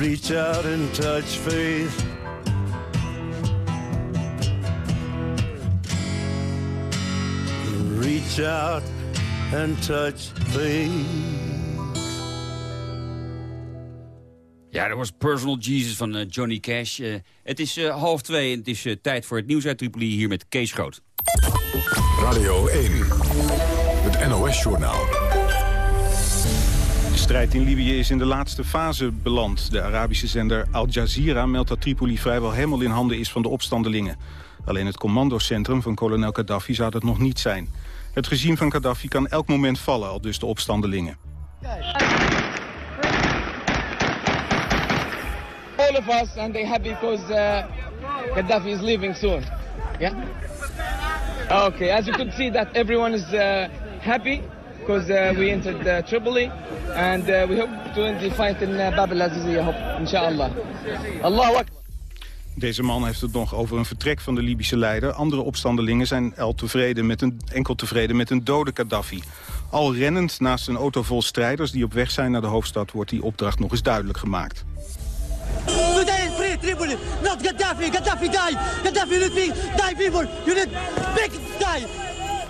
Reach out and touch faith. Reach out and touch faith. Ja, dat was Personal Jesus van eh, Johnny Cash. Eh, het is eh, half twee en het is tijd voor het nieuws uit Tripoli hier met Kees Groot. Radio 1, het NOS-journaal. Strijd in Libië is in de laatste fase beland. De Arabische zender Al Jazeera meldt dat Tripoli vrijwel helemaal in handen is van de opstandelingen. Alleen het commandocentrum van kolonel Gaddafi zou dat nog niet zijn. Het regime van Gaddafi kan elk moment vallen, al dus de opstandelingen. all of us and they happy because uh, Gaddafi is leaving soon. Yeah. Okay, as you could see that everyone is uh, happy because uh, we entered uh, Tripoli and uh, we hope to end the fight in uh, Bab al-Aziziyah, hope, inshallah. Allahu Akbar. Deze man heeft het nog over een vertrek van de Libische leider. Andere opstandelingen zijn al tevreden met een, enkel tevreden met een dode Gaddafi. Al rennend naast een auto vol strijders die op weg zijn naar de hoofdstad... wordt die opdracht nog eens duidelijk gemaakt. Today is free Tripoli, not Gaddafi. Gaddafi die. Gaddafi let me die people. You need big die.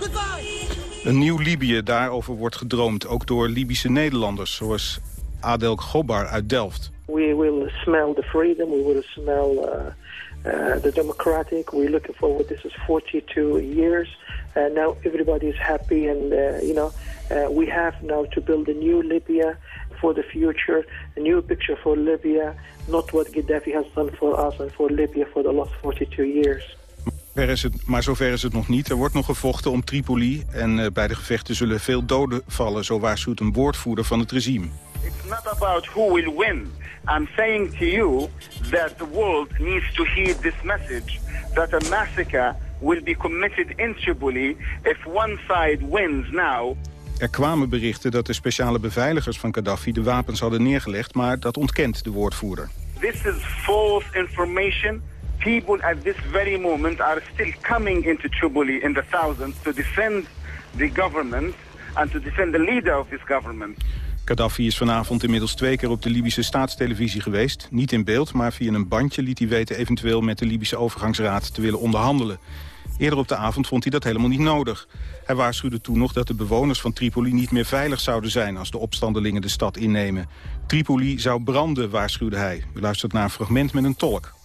Goodbye. Een nieuw Libië, daarover wordt gedroomd. Ook door Libische Nederlanders, zoals Adel Gobar uit Delft. We will smell the freedom. We will smell uh, uh, the democratic. We're looking forward. This is 42 years. Uh, now everybody is happy, and uh, you know uh, we have now to build a new Libya for the future, a new picture for Libya, not what Gaddafi has done for us and for Libya for the last 42 years. Is het, maar zover is het nog niet. Er wordt nog gevochten om Tripoli en eh, bij de gevechten zullen veel doden vallen, zo waarschuwt een woordvoerder van het regime. It's not about who will win. I'm saying to you that the world needs to heed this message that a massacre will be committed in Tripoli if one side wins now. Er kwamen berichten dat de speciale beveiligers van Gaddafi de wapens hadden neergelegd, maar dat ontkent de woordvoerder. This is false information. People at this very moment are still coming into Tripoli in the thousands to defend the government and to defend the leader of this government. Gaddafi is vanavond inmiddels twee keer op de Libische staatstelevisie geweest. Niet in beeld, maar via een bandje liet hij weten eventueel met de Libische overgangsraad te willen onderhandelen. Eerder op de avond vond hij dat helemaal niet nodig. Hij waarschuwde toen nog dat de bewoners van Tripoli niet meer veilig zouden zijn als de opstandelingen de stad innemen. Tripoli zou branden, waarschuwde hij. U luistert naar een fragment met een tolk.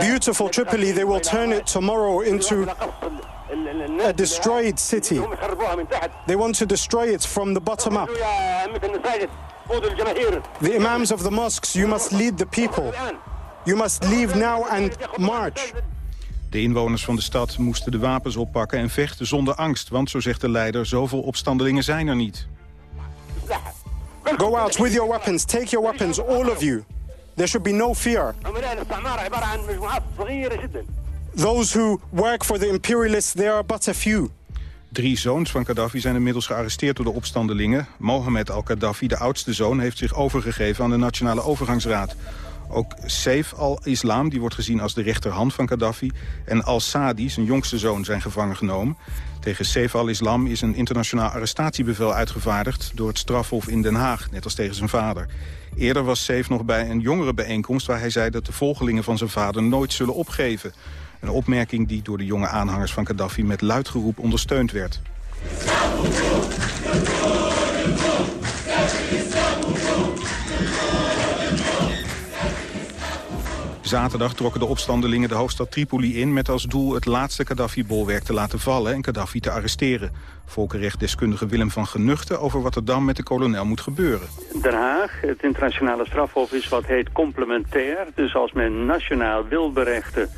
Beautiful Tripoli, they will turn it tomorrow into a destroyed city. They want to destroy it from the bottom up. The imams of the mosques, you must lead the people. You must leave now and march. De inwoners van de stad moesten de wapens oppakken en vechten zonder angst. Want, zo zegt de leider, zoveel opstandelingen zijn er niet. Go out with your weapons, take your weapons, all of you. There should be no fear. Those who work for the imperialists, they are but a few. Drie zoons van Gaddafi zijn inmiddels gearresteerd door de opstandelingen. Mohamed al-Gaddafi, de oudste zoon, heeft zich overgegeven aan de Nationale Overgangsraad. Ook Saif al-Islam, die wordt gezien als de rechterhand van Gaddafi... en al-Sadi, zijn jongste zoon, zijn gevangen genomen. Tegen Saif al-Islam is een internationaal arrestatiebevel uitgevaardigd... door het strafhof in Den Haag, net als tegen zijn vader. Eerder was Saif nog bij een jongerenbijeenkomst... waar hij zei dat de volgelingen van zijn vader nooit zullen opgeven. Een opmerking die door de jonge aanhangers van Gaddafi... met luid geroep ondersteund werd. Zaterdag trokken de opstandelingen de hoofdstad Tripoli in... met als doel het laatste Gaddafi-bolwerk te laten vallen en Gaddafi te arresteren. Volkenrechtdeskundige Willem van Genuchten over wat er dan met de kolonel moet gebeuren. Den Haag, het internationale strafhof, is wat heet complementair. Dus als men nationaal wil berechten,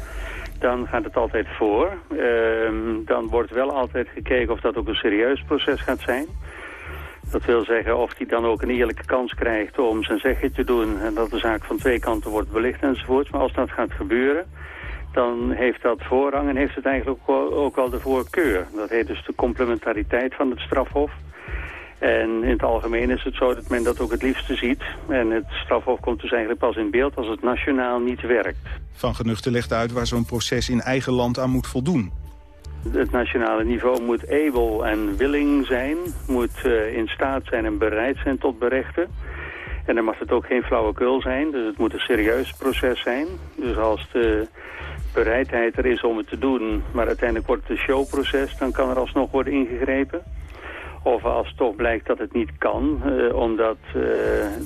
dan gaat het altijd voor. Ehm, dan wordt wel altijd gekeken of dat ook een serieus proces gaat zijn. Dat wil zeggen of hij dan ook een eerlijke kans krijgt om zijn zegje te doen... en dat de zaak van twee kanten wordt belicht enzovoort. Maar als dat gaat gebeuren, dan heeft dat voorrang en heeft het eigenlijk ook wel de voorkeur. Dat heet dus de complementariteit van het strafhof. En in het algemeen is het zo dat men dat ook het liefste ziet. En het strafhof komt dus eigenlijk pas in beeld als het nationaal niet werkt. Van Genuchten legt uit waar zo'n proces in eigen land aan moet voldoen. Het nationale niveau moet able en willing zijn, moet eh, in staat zijn en bereid zijn tot berechten. En dan mag het ook geen flauwekul zijn, dus het moet een serieus proces zijn. Dus als de bereidheid er is om het te doen, maar uiteindelijk wordt het een showproces, dan kan er alsnog worden ingegrepen. Of als toch blijkt dat het niet kan, eh, omdat eh,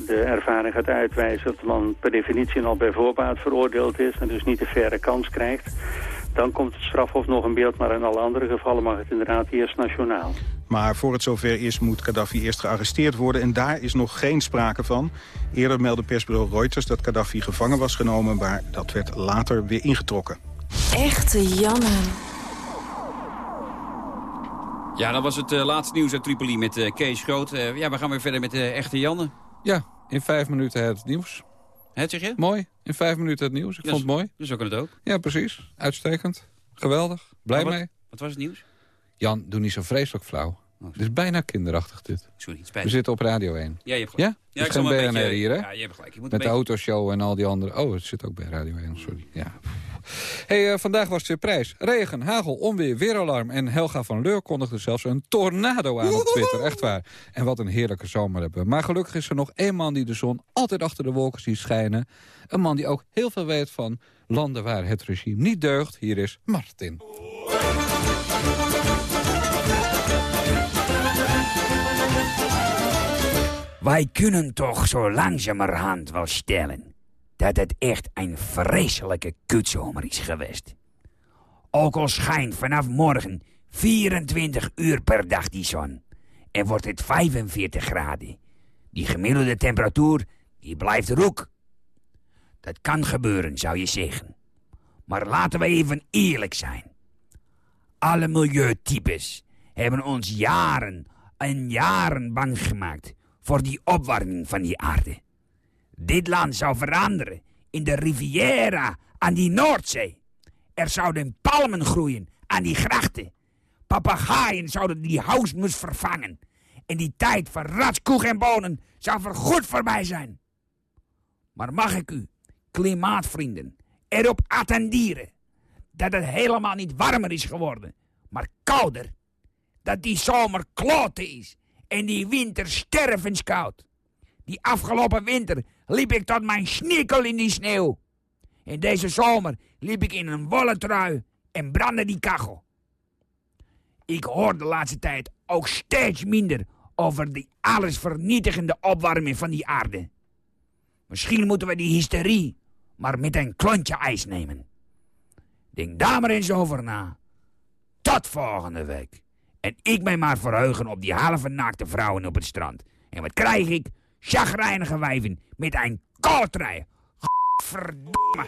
de ervaring gaat uitwijzen dat de man per definitie al bij voorbaat veroordeeld is en dus niet de faire kans krijgt, dan komt het strafhof nog in beeld, maar in alle andere gevallen mag het inderdaad eerst nationaal. Maar voor het zover is moet Gaddafi eerst gearresteerd worden... en daar is nog geen sprake van. Eerder meldde persbureau Reuters dat Gaddafi gevangen was genomen... maar dat werd later weer ingetrokken. Echte Janne. Ja, dat was het eh, laatste nieuws uit Tripoli met eh, Kees Groot. Eh, ja, we gaan weer verder met de echte Janne. Ja, in vijf minuten het nieuws. Het zeg je? Mooi, in vijf minuten het nieuws. Ik vond het mooi. Dus zo kan het ook. Ja, precies. Uitstekend. Geweldig. Blij wat, mee. Wat was het nieuws? Jan, doe niet zo vreselijk flauw. Het is bijna kinderachtig dit. Sorry, het We spijt me. zitten op Radio 1. Ja, je hebt gelijk. Ja? Ja, Ja, ik geen zal maar een BNR beetje- hier, hè? Ja, je hebt gelijk. Je moet Met de beetje- autoshow en al die andere... Oh, het zit ook bij Radio 1, sorry. Ja. Hey, eh, vandaag was het weer prijs. Regen, hagel, onweer, weeralarm. En Helga van Leur kondigde zelfs een tornado aan op Twitter. Echt waar. En wat een heerlijke zomer hebben we. Maar gelukkig is er nog één man die de zon altijd achter de wolken ziet schijnen. Een man die ook heel veel weet van landen waar het regime niet deugt. Hier is Martin. Wij kunnen toch zo langzamerhand wel stellen dat het echt een vreselijke kutzomer is geweest. Ook al schijnt vanaf morgen 24 uur per dag die zon en wordt het 45 graden. Die gemiddelde temperatuur die blijft ook. Dat kan gebeuren, zou je zeggen. Maar laten we even eerlijk zijn. Alle milieutypes hebben ons jaren en jaren bang gemaakt voor die opwarming van die aarde. Dit land zou veranderen in de Riviera aan die Noordzee. Er zouden palmen groeien aan die grachten. Papagaaien zouden die housmus vervangen. En die tijd van ratskoeg en bonen zou voorgoed voorbij zijn. Maar mag ik u, klimaatvrienden, erop attenderen dat het helemaal niet warmer is geworden, maar kouder. Dat die zomer kloten is en die winter stervenskoud. Die afgelopen winter liep ik tot mijn snikkel in die sneeuw. En deze zomer liep ik in een wollen trui en brandde die kachel. Ik hoor de laatste tijd ook steeds minder over die allesvernietigende opwarming van die aarde. Misschien moeten we die hysterie maar met een klontje ijs nemen. Denk daar maar eens over na. Tot volgende week. En ik mij maar verheugen op die halve naakte vrouwen op het strand. En wat krijg ik? Chagrijnige wijven met een kooltrui. Verdomme.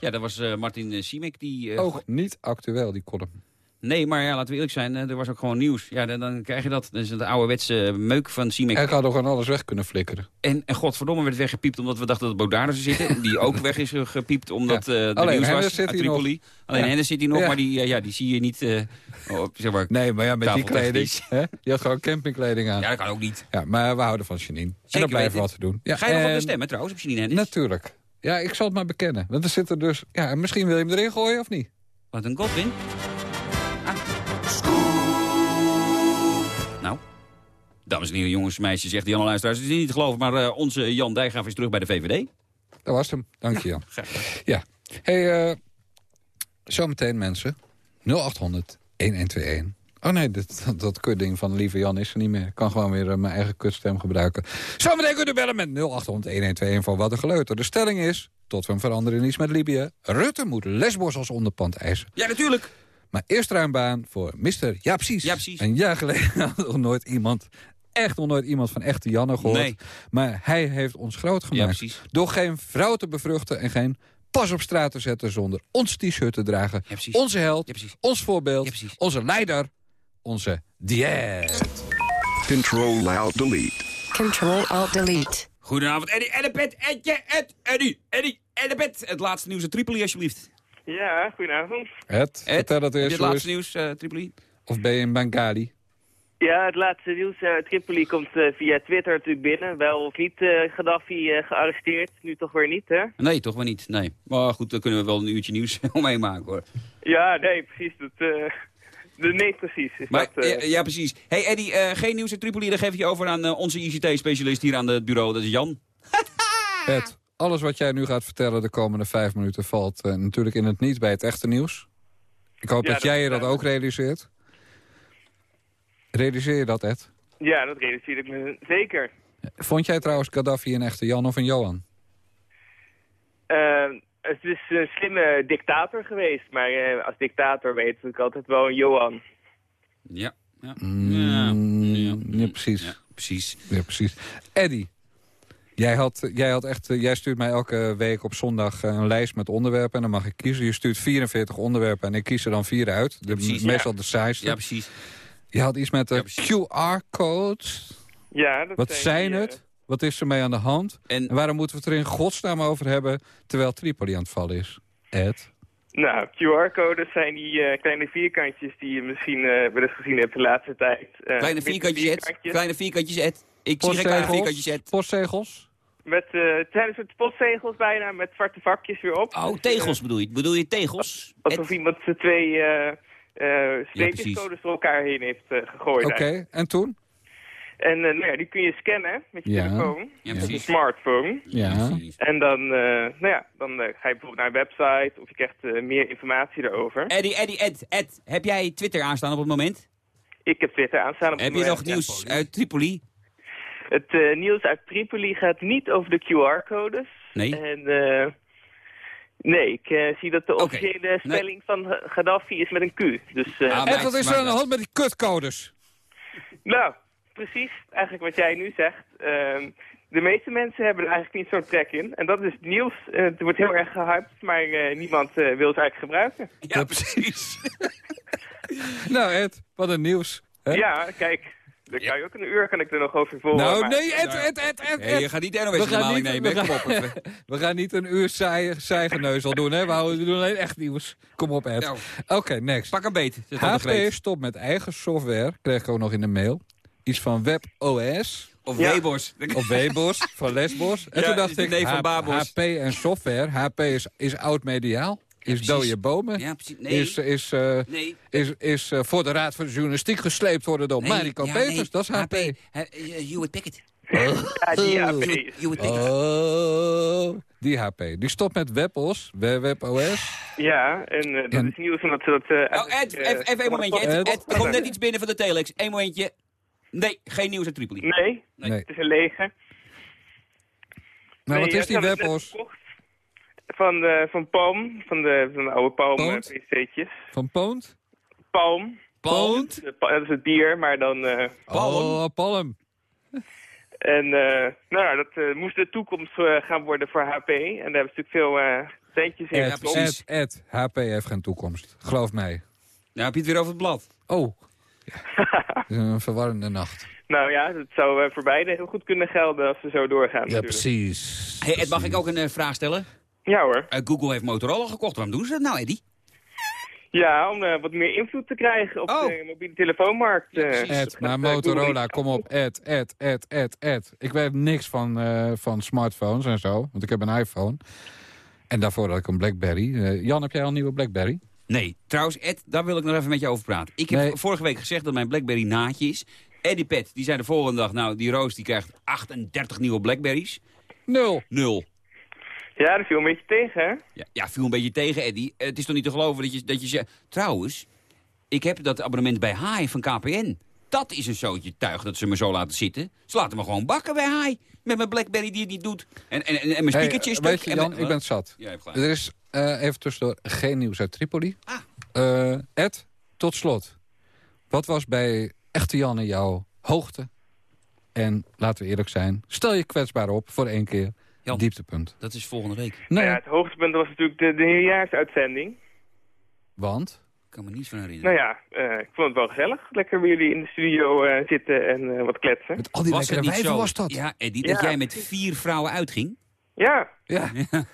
Ja, dat was eh, Martin eh, Siemek. Die, eh, Ook niet actueel, die column. Nee, maar ja, laten we eerlijk zijn. eh, er was ook gewoon nieuws. Ja, dan, dan krijg je dat. Dat is de ouderwetse meuk van Siemek. Hij had toch gewoon alles weg kunnen flikkeren. En, en godverdomme werd weggepiept omdat we dachten dat Boudaris er zitten. Die ook weg is gepiept omdat eh de Alleen nieuws Hennis was zit uit nog. Alleen Ja. Hennis zit hier nog, Ja. maar die, eh, ja, die zie je niet... op, zeg maar, Nee, maar ja, met die kleding. Hè? Je had gewoon campingkleding aan. Ja, dat kan ook niet. Ja, maar we houden van Janine. en Zeker daar blijven we weten. wat te doen. Ga je nog en- stemmen trouwens, op Janine Hennis? Natuurlijk. Ja, ik zal het maar bekennen. Want er zit er dus... Ja, en misschien wil je hem erin gooien of niet? Wat een Godwin. Dames en heren, jongens, meisjes, zegt Jan Luisteraars. Het is niet te geloven, maar eh, onze Jan Dijkgraaf is terug bij de VVD. Dat was hem. Dank je, Jan. Gedaan. Ja. hey, eh, zometeen mensen. 0800 1121. Oh nee, dat, dat, dat kutding van lieve Jan is er niet meer. Ik kan gewoon weer eh, mijn eigen kutstem gebruiken. Zometeen kunnen we bellen met 0800 1121 voor wat een geleuter. De stelling is, tot we een veranderen iets met Libië... Rutte moet Lesbos als onderpand eisen. Ja, natuurlijk. Maar eerst ruim baan voor Mr. Ja, precies. Ja, precies. Een jaar geleden had nog nooit iemand... Echt nog nooit iemand van echte Janne gehoord. Nee. Maar hij heeft ons groot gemaakt. Door geen vrouw te bevruchten en geen pas op straat te zetten... zonder ons t-shirt te dragen. onze held, Ja, ons voorbeeld, onze leider, onze dieet. Control Alt Delete. Control-Alt-Delete. Goedenavond, Eddie, Eddepet, Edje, Ed, Eddie, Eddie, Eddepet. Het laatste nieuws uit Tripoli, alsjeblieft. Ja, goedenavond. Ed, vertel het Heb je eerst het laatste nieuws, eh, Tripoli? Of ben je in Bengali? Ja, het laatste nieuws uit Tripoli komt eh, via Twitter natuurlijk binnen. Wel of niet eh, Gaddafi eh, gearresteerd, nu toch weer niet, hè? Nee, toch wel niet, nee. Maar goed, dan kunnen we wel een uurtje nieuws omheen maken, hoor. Ja, nee, precies. Dat, eh, de, nee, precies. Is Maar, dat, eh, ja, ja, precies. hey, Eddie, eh, geen nieuws uit Tripoli, dan geef ik je over aan eh, onze ICT-specialist hier aan het bureau, dat is Jan. Ed, alles wat jij nu gaat vertellen de komende vijf minuten valt eh, natuurlijk in het niet bij het echte nieuws. Ik hoop Ja, dat dat jij je dat ook realiseert. Realiseer je dat, Ed? Ja, dat realiseer ik me zeker. Vond jij trouwens Gaddafi een echte Jan of een Johan? Eh, het is een slimme dictator geweest, maar eh, als dictator weet ik altijd wel een Johan. Ja. Ja, Mm, ja, precies. precies. Ja, precies. Eddie, jij, had, jij, had echt, eh, jij stuurt mij elke week op zondag een lijst met onderwerpen. En dan mag ik kiezen. Je stuurt 44 onderwerpen en ik kies er dan vier uit. De, precies, meestal ja. de saaiste. Ja, precies. Je had iets met de QR-codes. Ja, dat Wat zijn die, eh, het? Wat is er mee aan de hand? En, waarom moeten we het er in godsnaam over hebben... terwijl Tripoli aan het vallen is? Ed? Nou, QR-codes zijn die eh, kleine vierkantjes die je misschien eh wel eens gezien hebt de laatste tijd. Eh, Kleine vierkantjes, Ed. Kleine vierkantjes, Ed. Ik zie geen kleine vierkantjes, Ed. Postzegels? Met, eh, het zijn een soort postzegels bijna, met zwarte vakjes weer op. Oh, tegels bedoel je? Bedoel je tegels? Alsof iemand ze twee eh precies. streepjescodes door elkaar heen heeft eh, gegooid. Oké, en toen? En eh, nou ja, die kun je scannen met je Ja. telefoon, Ja, met je smartphone. Ja. En dan, eh, nou ja, dan ga je bijvoorbeeld naar een website of je krijgt eh, meer informatie daarover. Eddie, Eddie, Ed, Ed, heb jij Twitter aanstaan op het moment? Ik heb Twitter aanstaan op Heb het je nog moment. nieuws uit Tripoli? Het eh, nieuws uit Tripoli gaat niet over de QR-codes. Nee. En eh, nee, ik eh, zie dat de officiële spelling van Gaddafi is met een Q. Dus, eh, Ed, wat is er aan de hand met die kutcodes? Nou, precies. Eigenlijk wat jij nu zegt. Ehm, de meeste mensen hebben er eigenlijk niet zo'n trek in. En dat is het nieuws. Eh, het wordt heel erg gehyped, maar eh, niemand eh, wil het eigenlijk gebruiken. Ja, precies. nou Ed, wat een nieuws. hè? Ja, kijk. Daar kan je ook een uur kan ik er nog over volgen. Nou, maar- nee, Ed, Ed, Ed, Ed, Nee, je gaat niet de NOS-vermaling nemen, we gaan- Kom op, we gaan niet een uur saai, saai geneuzel doen, hè? We, houden, we doen alleen echt nieuws. Kom op, Ed. Nou, Oké, next. Pak een beet. HP stopt met eigen software, kreeg ik ook nog in de mail. Iets van WebOS. Of Webos. Of Webos, van Lesbos. En Ja, toen dacht ik, van Babos. HP en software. HP is, is oud-mediaal. Is dode bomen. Ja, precies. Nee. Is, is, eh, Nee. is, is eh, voor de Raad van de Journalistiek gesleept worden door Nee, Mariko ja, Peters. nee. Dat is HP. Hewitt Pickett. Ja, die HP is- Hewitt Pickett. Oh, die HP. Die stopt met WebOS. We- WebOS. Ja, en eh, dat En- is nieuws omdat ze dat... eh, Oh, Ed, eh, even, even een momentje. Ed, Ed. Ed, er komt net iets binnen van de Telex. Eén momentje. Nee, geen nieuws uit Tripoli. Nee, Nee. het is een lege. Nou, Nee, wat is die WebOS? Van, de, van Palm, van de, van de oude Palm eh? PC'tjes. Van Poont? Palm. Poont? Dat is het bier, maar dan... eh, Oh, Palm. En eh, nou, ja, dat eh, moest de toekomst eh, gaan worden voor HP. En daar hebben ze natuurlijk veel eh centjes in Ed. Ed, Ed, HP heeft geen toekomst. Geloof mij. Nou, heb je het weer over het blad. Oh. Een verwarrende nacht. Nou ja, dat zou eh, voor beide heel goed kunnen gelden als ze zo doorgaan. Ja, natuurlijk. precies. Hey, Ed, mag ik ook een eh, vraag stellen? Ja hoor. Eh, Google heeft Motorola gekocht. Waarom doen ze dat nou, Eddie? Ja, om eh, wat meer invloed te krijgen op Oh. de mobiele telefoonmarkt. eh. Ed, Motorola, kom op. Ed, Ed, Ed, Ed, Ed. Ik weet niks van, eh, van smartphones en zo, want ik heb een iPhone. En daarvoor had ik een Blackberry. Eh, Jan, heb jij al een nieuwe Blackberry? Nee. Trouwens, Ed, daar wil ik nog even met je over praten. Ik heb Nee. vorige week gezegd dat mijn Blackberry naadje is. Eddie Pet, die zei de volgende dag... Nou, die Roos die krijgt 38 nieuwe Blackberries. Nul. Nul. Ja, dat viel een beetje tegen, hè? Ja, ja, viel een beetje tegen, Eddie. Eh, Het is toch niet te geloven dat je, dat je zegt... Trouwens, ik heb dat abonnement bij Haai van KPN. Dat is een zootje tuig dat ze me zo laten zitten. Ze laten me gewoon bakken bij Haai. Met mijn Blackberry die het niet doet. En, en, en, en mijn Hey, speakertje is weet je, En Jan, mijn- ik ben zat. Ja. Er is eh, even tussendoor geen nieuws uit Tripoli. Ah. Eh, Ed, tot slot. Wat was bij echte Janne jouw hoogte? En laten we eerlijk zijn, stel je kwetsbaar op voor één keer. Jan. Dieptepunt. Dat is volgende week. Nee, Nou ja, het hoogtepunt was natuurlijk de, de nieuwjaarsuitzending. want? kan me niets van herinneren. Nou ja, eh, ik vond het wel gezellig. Lekker bij jullie in de studio eh, zitten en eh, wat kletsen. Met al die was lekkere het niet wijven zo, was dat. Ja, Eddie, Ja. dat jij met vier vrouwen uitging? Ja. Ja,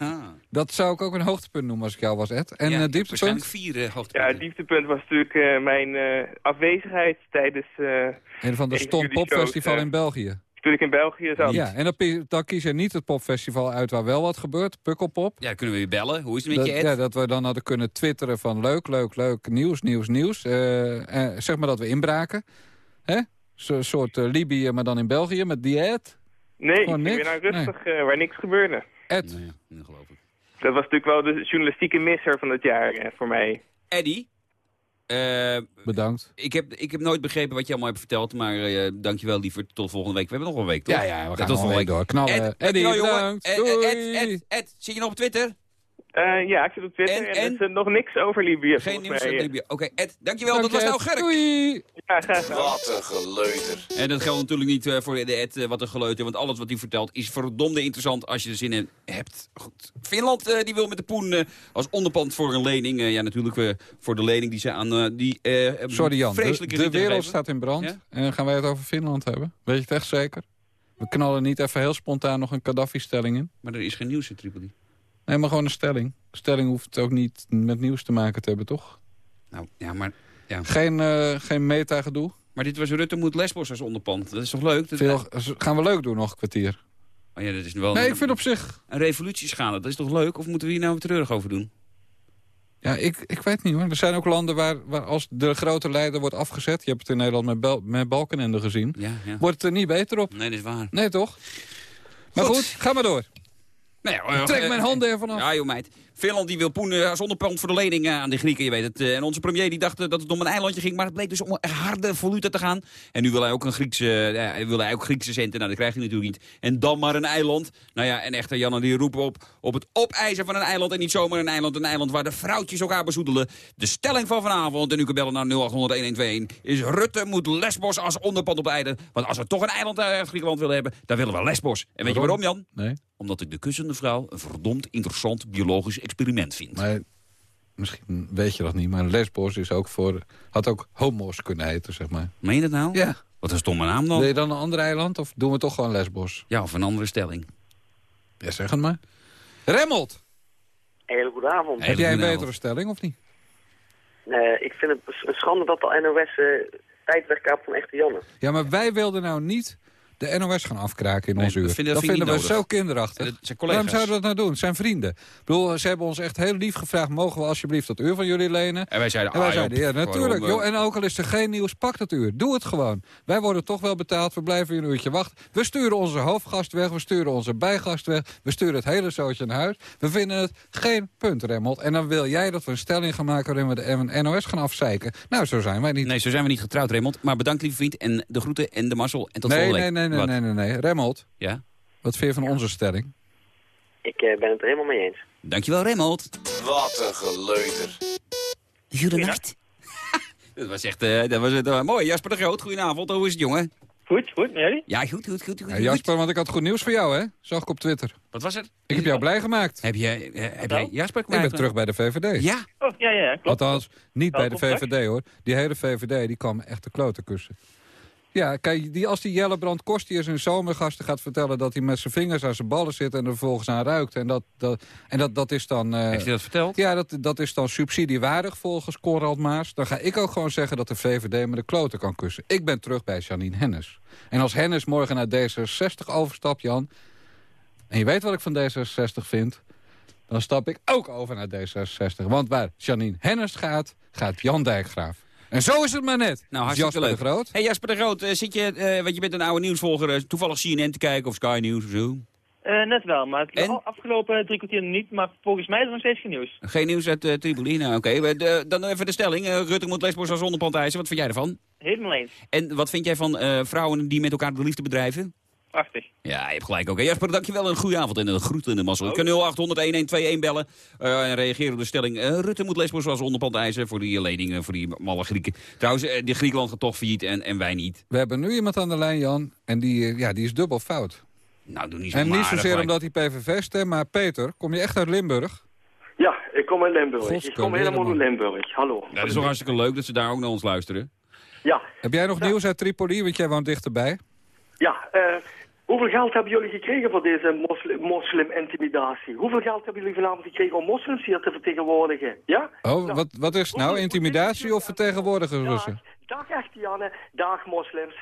dat zou ik ook een hoogtepunt noemen als ik jou was, Ed. En ja, Waarschijnlijk dieptepunt? vier Ja, hoogtepunten. het dieptepunt was natuurlijk eh, mijn eh, afwezigheid tijdens... eh, Een van de een Stom jullie Popfestival in België. Toen ik in België zat. Ja, en dan, dan kies je niet het popfestival uit waar wel wat gebeurt, Pukkelpop. Ja, kunnen we weer bellen. Hoe is het met Dat, je, Ed? ja, dat we dan hadden kunnen twitteren van leuk, leuk, leuk, nieuws, nieuws, nieuws. Eh, eh, zeg maar dat we inbraken. Hè? Zo'n soort eh, Libië, maar dan in België met dieet. Nee, ik Gewoon niks? weer naar rustig, waar niks gebeurde. Ed, Nou. Dat was natuurlijk wel de journalistieke misser van het jaar eh, voor mij. Eddie? Eh, bedankt. ik, heb, ik heb nooit begrepen wat je allemaal hebt verteld, maar eh dankjewel liever tot volgende week. We hebben nog een week, toch? Ja, ja, we gaan tot nog een week door. Knallen. Ed, Eddie, jongen. bedankt. Ed, Doei. Ed, Ed, Ed, zit je nog op Twitter? Eh, ja, ik zit op Twitter En- en, en? er is eh, nog niks over Libië. Geen nieuws uit Libië. Oké, Ed, dankjewel. Dank dat was nou. Gerk. Doei. Ja, graag gedaan. Wat een geleuter. En dat geldt natuurlijk niet eh, voor de Ed, eh, wat een geleuter. Want alles wat hij vertelt is verdomde interessant als je er zin in hebt. Goed. Finland eh, die wil met de poen eh, als onderpand voor een lening. eh, ja, natuurlijk voor de lening die ze aan eh, die eh Sorry Jan, de, vreselijke de rieten wereld geven. staat in brand. Ja? En dan gaan wij het over Finland hebben. Weet je het echt zeker? We knallen niet even heel spontaan nog een Gaddafi-stelling in. Maar er is geen nieuws in Tripoli. Nee, maar gewoon een stelling. Stelling hoeft ook niet met nieuws te maken te hebben, toch? Nou, ja, maar... Ja. Geen, eh, geen meta-gedoe. Maar dit was Rutte moet Lesbos als onderpand. Dat is toch leuk? Dat, Veel, gaan we leuk doen nog een kwartier. Oh ja, dat is wel Nee, een, ik vind op zich... een revolutie schade. Dat is toch leuk? Of moeten we hier nou weer treurig over doen? Ja, ik, ik weet niet hoor. Er zijn ook landen waar, waar als de grote leider wordt afgezet... je hebt het in Nederland met, Bel met Balkenende gezien... Ja, ja. wordt het er niet beter op. Nee, dat is waar. Nee, toch? Maar goed, ga maar door. Ja, Trek eh, mijn handen ervan af. Ja, joh meid. Finland die wil Poen eh, als onderpand voor de lening eh, aan de Grieken, je weet het. En onze premier die dacht dat het om een eilandje ging, maar het bleek dus om een harde valuta te gaan. En nu wil hij ook een Griekse, eh, wil hij ook Griekse centen, nou dat krijgt hij natuurlijk niet. En dan maar een eiland. Nou ja, en echter Janne die roepen op, op het opeisen van een eiland en niet zomaar een eiland. Een eiland waar de vrouwtjes elkaar bezoedelen. De stelling van vanavond, en u kunt bellen naar 0800 is Rutte moet Lesbos als onderpand op eilen. Want als we toch een eiland eh, uit Griekenland willen hebben, dan willen we Lesbos. En weet je waarom Jan? Nee. Omdat ik de kussende vrouw een verdomd interessant biologisch experiment vind. Maar misschien weet je dat niet, maar Lesbos is ook voor, had ook homo's kunnen heten, zeg maar. Meen je dat nou? Ja. Wat een stomme naam dan. Wil je dan een ander eiland of doen we toch gewoon Lesbos? Ja, of een andere stelling. Ja, zeg het maar. Remmelt, Hele goede avond. heb jij een betere stelling of niet? Eh, ik vind het een schande dat de NOS eh, tijd wegkaapt van echte Janne. Ja, maar wij wilden nou niet de NOS gaan afkraken in Nee, ons uur. dat vinden- dat dat vind ik vinden we niet zo kinderachtig. Dat zijn collega's. Waarom zouden we dat nou doen? Het zijn vrienden. Ik bedoel, ze hebben ons echt heel lief gevraagd... mogen we alsjeblieft dat uur van jullie lenen? En wij zeiden, En wij ah, zeiden, ja, natuurlijk. Joh, en ook al is er geen nieuws, pak dat uur. Doe het gewoon. Wij worden toch wel betaald, we blijven hier een uurtje wachten. We sturen onze hoofdgast weg, we sturen onze bijgast weg. We sturen het hele zootje naar huis. We vinden het geen punt, Remmelt. En dan wil jij dat we een stelling gaan maken... waarin we de NOS gaan afzeiken. Nou, zo zijn wij niet. Nee, zo zijn we niet getrouwd, Raymond. Maar bedankt, lieve vriend. En de groeten en de mazzel. En tot nee, volgende nee, week. nee, nee, Wat? nee, nee, nee. Remmelt, Ja? wat vind je van onze stelling? Ik eh, ben het er helemaal mee eens. Dankjewel, Raymond. Wat een geleuter. Goedenacht. dat was echt eh, dat was, eh, mooi. Jasper de Groot, goedenavond. Hoe is het, jongen? Goed, goed, met jullie? Ja, goed, goed, goed. goed, Ja, goed. Jasper, want ik had goed nieuws voor jou, hè? Zag ik op Twitter. Wat was er? Ik heb jou blij gemaakt. Heb jij, eh, heb jij Jasper Ik ben terug bij de VVD. Ja? Oh, ja, ja, ja, klopt. Althans, niet bij de VVD hoor. Die hele VVD die kwam echt de klote kussen. Ja, kijk, die, als die Jellebrand Kostius in zomergasten gaat vertellen... dat hij met zijn vingers aan zijn ballen zit en er vervolgens aan ruikt... en dat, dat, en dat, dat is dan... eh, Heeft hij dat verteld? ja, dat, dat is dan subsidiewaardig volgens Conrad Maas. Dan ga ik ook gewoon zeggen dat de VVD me de kloten kan kussen. Ik ben terug bij Janine Hennis. En als Hennis morgen naar D66 overstapt, Jan... en je weet wat ik van D66 vind... dan stap ik ook over naar D66. Want waar Janine Hennis gaat, gaat Jan Dijkgraaf. En zo is het maar net. Nou, hartstikke Jasper leuk. de Groot. Hey Jasper de Groot, eh, zit je, eh, want je bent een oude nieuwsvolger, eh, toevallig CNN te kijken of Sky News of zo? Eh, net wel, maar het En? al- afgelopen drie kwartier niet, maar volgens mij is er nog steeds geen nieuws. Geen nieuws uit Tripoli? Nou, oké. Dan even de stelling. Eh, Rutte moet Lesbos als onderpand eisen. Wat vind jij ervan? Helemaal eens. En wat vind jij van eh, vrouwen die met elkaar de liefde bedrijven? Prachtig. Ja, je hebt gelijk ook. Jasper, dankjewel en een goede avond en een groet in de mazzel. Ik kan 0800-1121 bellen eh, en reageren op de stelling. eh, Rutte moet Lesbos als onderpand eisen voor die leningen, voor die malle Grieken. Trouwens, eh, die Griekenland gaat toch failliet en, en wij niet. We hebben nu iemand aan de lijn, Jan. En die, ja, die is dubbel fout. Nou, doe niet zo En niet zozeer gelijk. omdat hij PVV stemt, maar Peter, kom je echt uit Limburg? Ja, ik kom uit Limburg. Ik kom helemaal uit. Limburg. Hallo. Ja, dat is toch hartstikke leuk dat ze daar ook naar ons luisteren. Ja, Heb jij nog nieuws uit Tripoli, want jij woont dichterbij? ja. eh, hoeveel geld hebben jullie gekregen voor deze moslim- moslim-intimidatie? hoeveel geld hebben jullie vanavond gekregen om moslims hier te vertegenwoordigen? Ja? Oh, wat, wat is het nou? Intimidatie of vertegenwoordigen Russen? Dag echte Janne, dag moslims.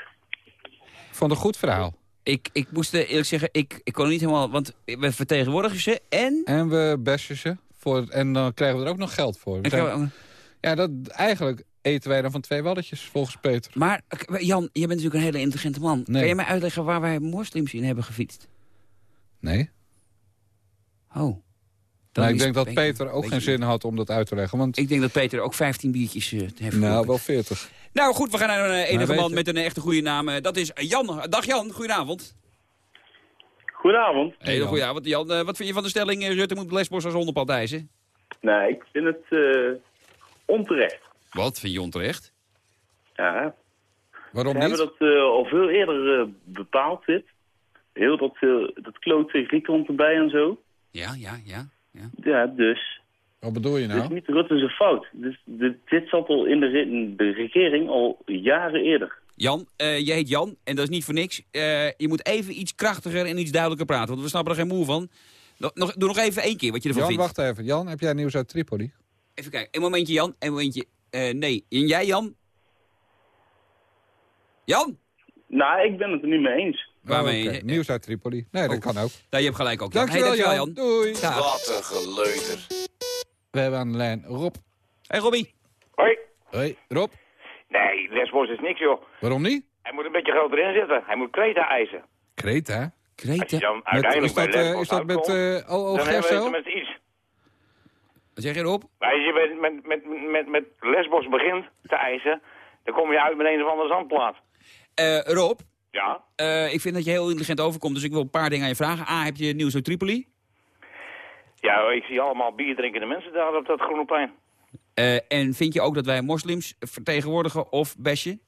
Van een goed verhaal. Ik, ik moest eh, eerlijk zeggen, ik, ik kon niet helemaal... Want we vertegenwoordigen ze en... En we bashen ze. Voor, en dan krijgen we er ook nog geld voor. We zijn- ja, dat, eigenlijk eten wij dan van twee walletjes, volgens Peter. Maar eh, Jan, je bent natuurlijk een hele intelligente man. Nee. Kan je mij uitleggen waar wij moslims in hebben gefietst? Nee. Oh. Maar ik denk dat Peter Peter ook een geen zin had om dat uit te leggen. Want... Ik denk dat Peter ook 15 biertjes eh, heeft Nou, wel 40. Nou goed, we gaan naar een eh, enige weet man je- met een echte goede naam. Dat is Jan. Dag Jan, goedenavond. Goedenavond. Hele goede avond. Jan, wat vind je van de stelling eh, Rutte moet Lesbos als onderpand eisen? Nee, ik vind het eh, onterecht. Wat vind je onterecht? Ja. Waarom We niet? hebben dat eh, al veel eerder eh, bepaald, dit. Heel dat, uh, dat klote Griekenland erbij en zo. Ja, ja, ja. Ja, dus. Wat bedoel je nou? Dit is niet Rutte's fout. Dus, dit, dit zat al in de, in de regering al jaren eerder. Jan, eh je heet Jan en dat is niet voor niks. Eh, je moet even iets krachtiger en iets duidelijker praten, want we snappen er geen moe van. Nog, nog, doe nog even één keer wat je ervan Jan, vindt. wacht even. Jan, heb jij nieuws uit Tripoli? Even kijken, een momentje Jan, een momentje. Eh, nee, en jij Jan? Jan? Nou, ik ben het er niet mee eens. Waarmee? Oh, oké. Nieuws uit Tripoli. Nee, dat kan ook. Nou, je hebt gelijk ook. Jan. Dankjewel, Hey, Jan. Doei. Wat een geleuter. We hebben aan de lijn Rob. Hey Robbie. Hoi. Hoi, Rob. Nee, Lesbos is niks, joh. Waarom niet? Hij moet een beetje groter inzetten. Hij moet Kreta eisen. Je dan Met- uiteindelijk is dat, bij eh, Lesbos is dat met uitkomt, eh OO dan hebben we Gerso? tenminste iets. Wat zeg je Rob? Als je met, met, met, met, met Lesbos begint te eisen, dan kom je uit met een of andere zandplaat. Eh, Rob, Ja? eh, ik vind dat je heel intelligent overkomt, dus ik wil een paar dingen aan je vragen. A, heb je nieuws uit Tripoli? Ja, ik zie allemaal bierdrinkende mensen daar op dat groene plein. Eh, en vind je ook dat wij moslims vertegenwoordigen of bashen?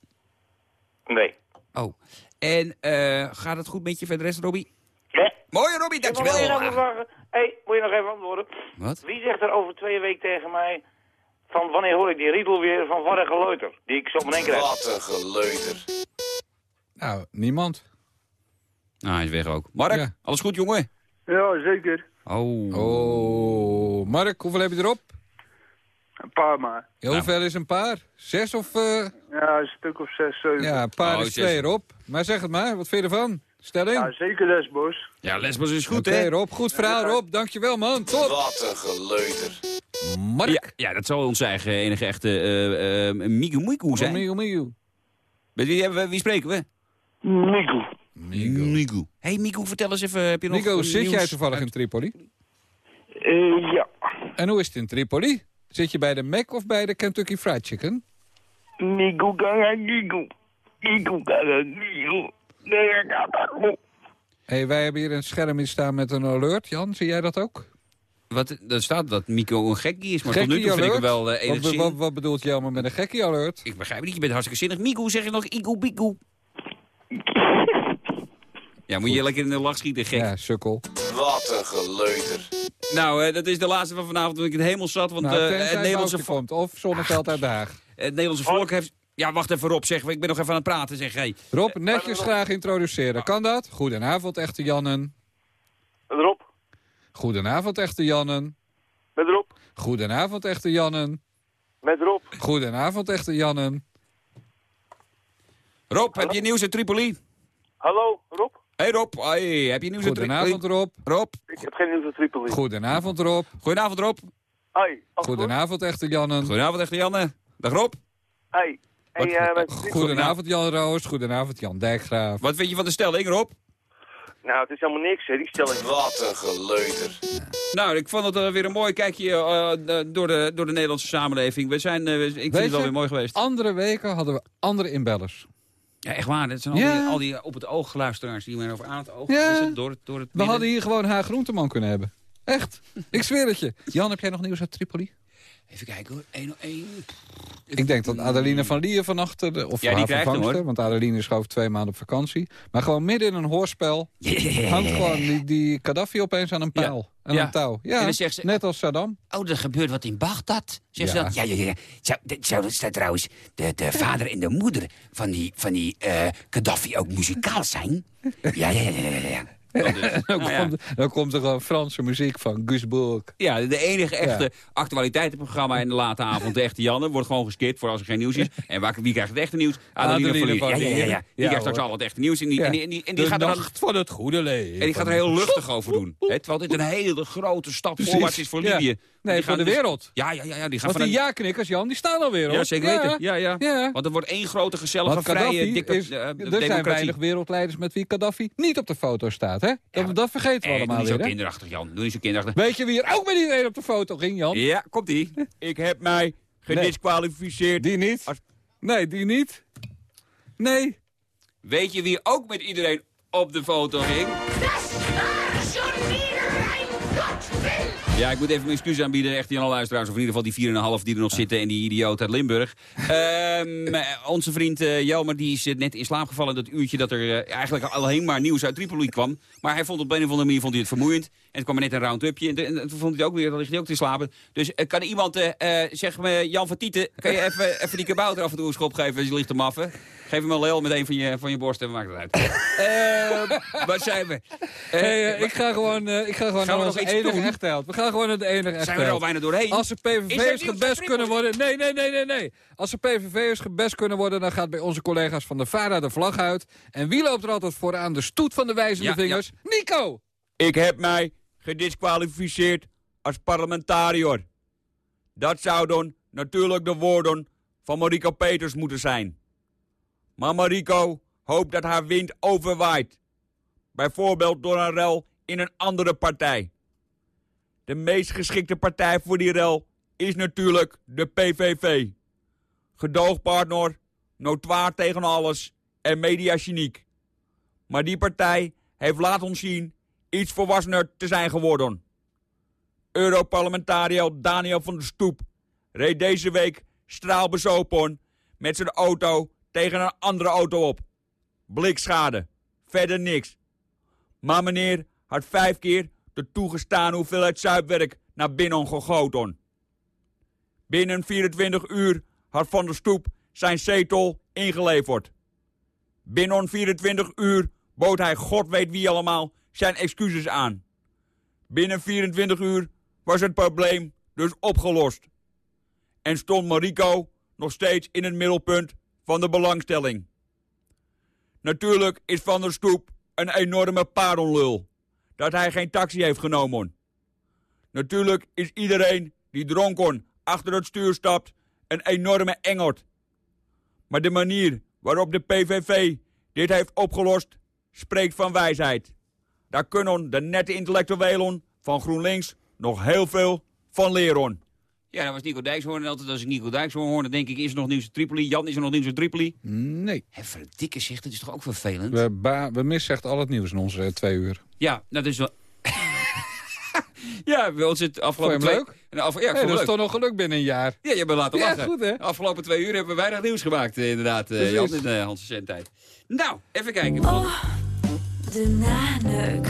Nee. Oh. En gaat het goed met je verder rest, Robbie? Mooi, Robbie, Ik wil nog dankjewel. vragen. Hé, hey, moet je nog even antwoorden? Wat? Wie zegt er over twee weken tegen mij van wanneer hoor ik die rietel weer van Varre Geleuter? Die ik zo meteen krijg. Wat een geleuter. Nou, niemand. Nou, hij is weg ook. Mark, Ja. alles goed, jongen? Ja, zeker. Oh. Oh. Mark, hoeveel heb je erop? Een paar maar. Ja, hoeveel is een paar? Zes of... eh, Ja, een stuk of zes, zeven. Ja, een paar Oh, is zes. twee, Rob. Maar zeg het maar, wat vind je ervan? Stelling? Ja, zeker Lesbos. Ja, Lesbos is goed, hè? Rob. Goed verhaal, Rob. Dankjewel, man. Top. Wat een geleuter. Mark. Ja, ja, dat zal onze eigen enige echte eh eh Migu Migu zijn. Migu, Migu. Met wie, wie spreken we? Migu. Migu. Hey Migu, vertel eens even, heb je nog Migo, zit nieuws jij toevallig uit- in Tripoli? Eh, ja. En hoe is het in Tripoli? Zit je bij de Mac of bij de Kentucky Fried Chicken? Migu gaga gigu. Gigu Nee, gaga gigu. hey, wij hebben hier een scherm in staan met een alert. Jan, zie jij dat ook? Wat, er staat dat Mico een gekkie is, maar tot nu Gekkie toe vind ik wel eh, wat, enigszins... wat, wat bedoelt met een gekkie alert? Ik begrijp het niet, je bent hartstikke zinnig. Migu, zeg je nog Igu Bigu? Ja, moet je lekker in de lach schieten, gek. Ja, sukkel. Wat een geleuter. Nou, eh, dat is de laatste van vanavond, want ik het helemaal zat. Want Nou, eh, het Nederlandse, komt. Of Zonneveld uit Haag. het Nederlandse volk heeft... Ja, wacht even Rob, zeg. Ik ben nog even aan het praten, zeg. Hey. Rob, netjes graag introduceren. Kan dat? Goedenavond, echte Jannen. Met Rob. Goedenavond, echte Jannen. Met Rob. Goedenavond, echte Jannen. Met Rob. Goedenavond, echte Jannen. Rob, heb je nieuws uit Tripoli? Hallo, Rob. Hey Rob, hey, heb je nieuws uit Tripoli? Goedenavond, Rob. Rob. Ik heb geen nieuws uit Tripoli. Goedenavond, Rob. Goedenavond, Rob. Hoi. Goedenavond, echte Jannen. Goedenavond, echte Janne. Dag Rob. Hey. Hey, eh, Goedenavond, Jan Roos. Goedenavond, Jan Dijkgraaf. Wat vind je van de stelling, Rob? Nou, het is helemaal niks, hè, die stelling. Wat een geleuter. Nou, ik vond het eh, weer een mooi kijkje eh, door, de, door de Nederlandse samenleving. We zijn, eh, ik vind het wel weer mooi geweest. Andere weken hadden we andere inbellers. Ja, echt waar. Dat zijn al, Ja. die, al die op het oog luisteraars die me over aan het oog Ja. het door het, door het We hadden hier gewoon haar groenteman kunnen hebben. Echt. Ik zweer het je. Jan, heb jij nog nieuws uit Tripoli? Even kijken hoor. 101. Ik denk dat Adeline van Lier vannacht, eh, de- of Ja, die haar krijgt hem, vervangster, hoor. want Adeline is over twee maanden op vakantie. Maar gewoon midden in een hoorspel hangt gewoon die, die Gaddafi opeens aan een paal. Aan Ja. een touw. En Ja, dan zegt ze- net als Saddam. Oh, er gebeurt wat in Bagdad. Zeg ze Ja. dat? Ja, ja, ja. Zou, dit- zou dat zou trouwens de, de vader en de moeder van die, van die eh, Gaddafi ook muzikaal zijn? Ja, ja, ja, ja, ja, dan, Nou ja. komt, dan komt er gewoon Franse muziek van Guus Bourg. Ja, de enige echte Ja. actualiteitenprogramma in de late avond, de echte Janne, wordt gewoon geskipt voor als er geen nieuws is. En waar, wie krijgt het echte nieuws? Adeline, Adeline van van Ja, ja, ja. Die krijgt straks al het echte nieuws. En die, Ja. en die, en die, en die de gaat er dan, nacht van het goede leven. en die gaat er heel luchtig over doen. Hè, terwijl dit een hele grote stap voorwaarts is voor. Libië. Nee, Die voor gaan de dus- wereld. Ja, ja, ja, ja. Die gaan Want van die ja-knikkers, Jan, die staan alweer, hoor. Ja, zeker weten. Ja, ja. Ja. Want er wordt één grote, gezellige, Want vrije dicta- is, eh, er zijn weinig wereldleiders met wie Gaddafi niet op de foto staat, hè? Dat, dat vergeten we doe allemaal niet zo weer, hè? kinderachtig, Jan. Doe niet zo kinderachtig. Weet je wie er ook met iedereen op de foto ging, Jan? Ja, komt-ie. Ik heb mij gedisqualificeerd. Die niet? Nee, die niet. Nee. Weet je wie ook met iedereen op de foto ging? Ja, ik moet even mijn excuus aanbieden, echt die alle luisteraars. Of in ieder geval die 4,5 die er nog zitten en die idioot uit Limburg. Ehm, eh, onze vriend eh, Jelmer die is eh, net in slaap gevallen dat uurtje dat er eigenlijk alleen maar nieuws uit Tripoli kwam. Maar hij vond op een of andere manier vond hij het vermoeiend. En toen kwam er net een round-upje en, en toen vond hij het ook weer, dan ligt hij ook te slapen. Dus kan iemand, zeg me, Jan van Tieten, kan je even, even die kabouter af en toe een schop geven als je ligt te maffen? Geef hem een leel met een van je, van je borsten, maakt het uit. Eh, waar zijn we? Eh, Hey, eh, ik ga gewoon, eh, ik ga gewoon naar iets enige doen? echte held. We gaan gewoon naar de enige echte Zijn we er al bijna doorheen? Als de Is er PVV'ers gebest kunnen worden... Nee, nee, nee, nee, nee. Als de PVV'ers gebest kunnen worden... dan gaat bij onze collega's van de VARA de vlag uit. En wie loopt er altijd vooraan? De stoet van de wijzende Ja, vingers? Nico! Ik heb mij gedisqualificeerd als parlementariër. Dat zouden natuurlijk de woorden van Mariko Peters moeten zijn. Maar Mariko hoopt dat haar wind overwaait. Bijvoorbeeld door een rel in een andere partij. De meest geschikte partij voor die rel is natuurlijk de PVV. Gedoogpartner, notoir tegen alles en mediageniek. Maar die partij heeft laten ons zien iets volwassener te zijn geworden. Europarlementariër Daniel van der Stoep reed deze week straalbezopen met zijn auto tegen een andere auto op. Blikschade, verder niks. Maar meneer had vijf keer de toegestane hoeveelheid zuipwerk naar binnen gegoten. Binnen 24 uur had Van der Stoep zijn zetel ingeleverd. Binnen 24 uur bood hij god weet wie allemaal zijn excuses aan. Binnen 24 uur was het probleem dus opgelost. En stond Mariko nog steeds in het middelpunt van de belangstelling. Natuurlijk is Van der Stoep een enorme paardonlul. Dat hij geen taxi heeft genomen. Natuurlijk is iedereen die dronken achter het stuur stapt een enorme engert. Maar de manier waarop de PVV dit heeft opgelost spreekt van wijsheid. Daar kunnen de nette intellectuelen van GroenLinks nog heel veel van leren. Ja, dat was Nico Dijkshoorn. En altijd als ik Nico Dijkshoorn hoor, dan denk ik, is er nog nieuws in Tripoli? Jan, is er nog nieuws in Tripoli? Nee. Hé, verdikke zich, dat is toch ook vervelend? We, we missen echt al het nieuws in onze eh, twee uur. Ja, dat is wel... ja, bij ons het afgelopen Vond je hem twee... En de af- Ja, Hey, dat het is leuk. toch nog geluk binnen een jaar. Ja, je hebt me laten Ja, lachen. goed, hè? Afgelopen twee uur hebben we weinig nieuws gemaakt, eh, inderdaad, eh, Precies. Jan, in de Hans zendtijd. Nou, even kijken. De naneuk.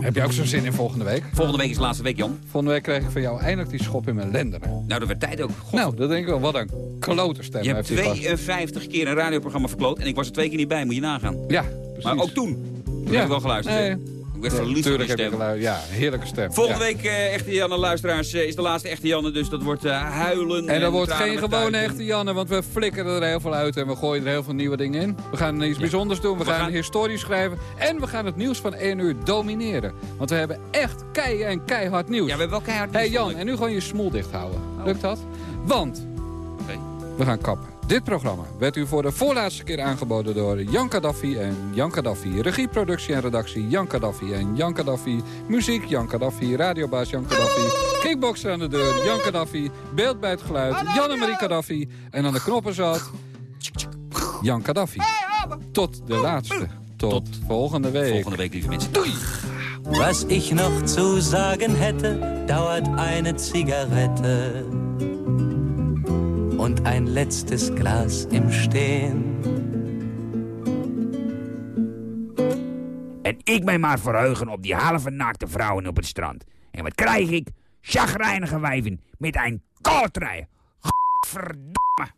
Heb je ook zo'n zin in volgende week? Volgende week is de laatste week, Jan. Volgende week krijg ik van jou eindelijk die schop in mijn lendenen. Nou, dat werd tijd ook. God, Nou, dat denk ik wel. Wat een klote stem je hebt heeft die gast. 52 keer een radioprogramma verkloot en ik was er twee keer niet bij, moet je nagaan. Ja, precies. Maar ook toen. Toen heb ik wel geluisterd. Nee. Ik werd Ja, verliefd op die tuurlijk heb stem. ik geluid- Ja, heerlijke stem. Volgende Ja. week, eh, echte Janne luisteraars, eh, is de laatste echte Janne. Dus dat wordt eh, huilen. En dat wordt geen gewone echte Janne, want we flikkeren er heel veel uit en we gooien er heel veel nieuwe dingen in. We gaan iets bijzonders doen, we, We gaan, gaan- historie schrijven en we gaan het nieuws van 1 uur domineren. Want we hebben echt kei en keihard nieuws. Ja, we hebben wel keihard hey nieuws, Jan, vond ik. en nu gewoon je smoel dicht houden. Oh. Lukt dat? Want we gaan kappen. Dit programma werd u voor de voorlaatste keer aangeboden door Jan Kadaffi en Jan Kadaffi. Regie, productie en redactie Jan Kadaffi en Jan Kadaffi. Muziek Jan Kadaffi, radiobaas Jan Kadaffi. Kickboxer aan de deur Jan Kadaffi. Beeld bij het geluid Jan-Marie Kadaffi. En aan de knoppen zat Jan Kadaffi. Tot de laatste. Tot volgende week. Volgende week, lieve mensen. Doei! Was ich noch zu sagen hätte, dauert eine Zigarette und ein letztes Glas im Stehen. En ik mij maar verheugen op die halve naakte vrouwen op het strand. En wat krijg ik? Chagrijnige wijven met een kooltrui. Verdomme.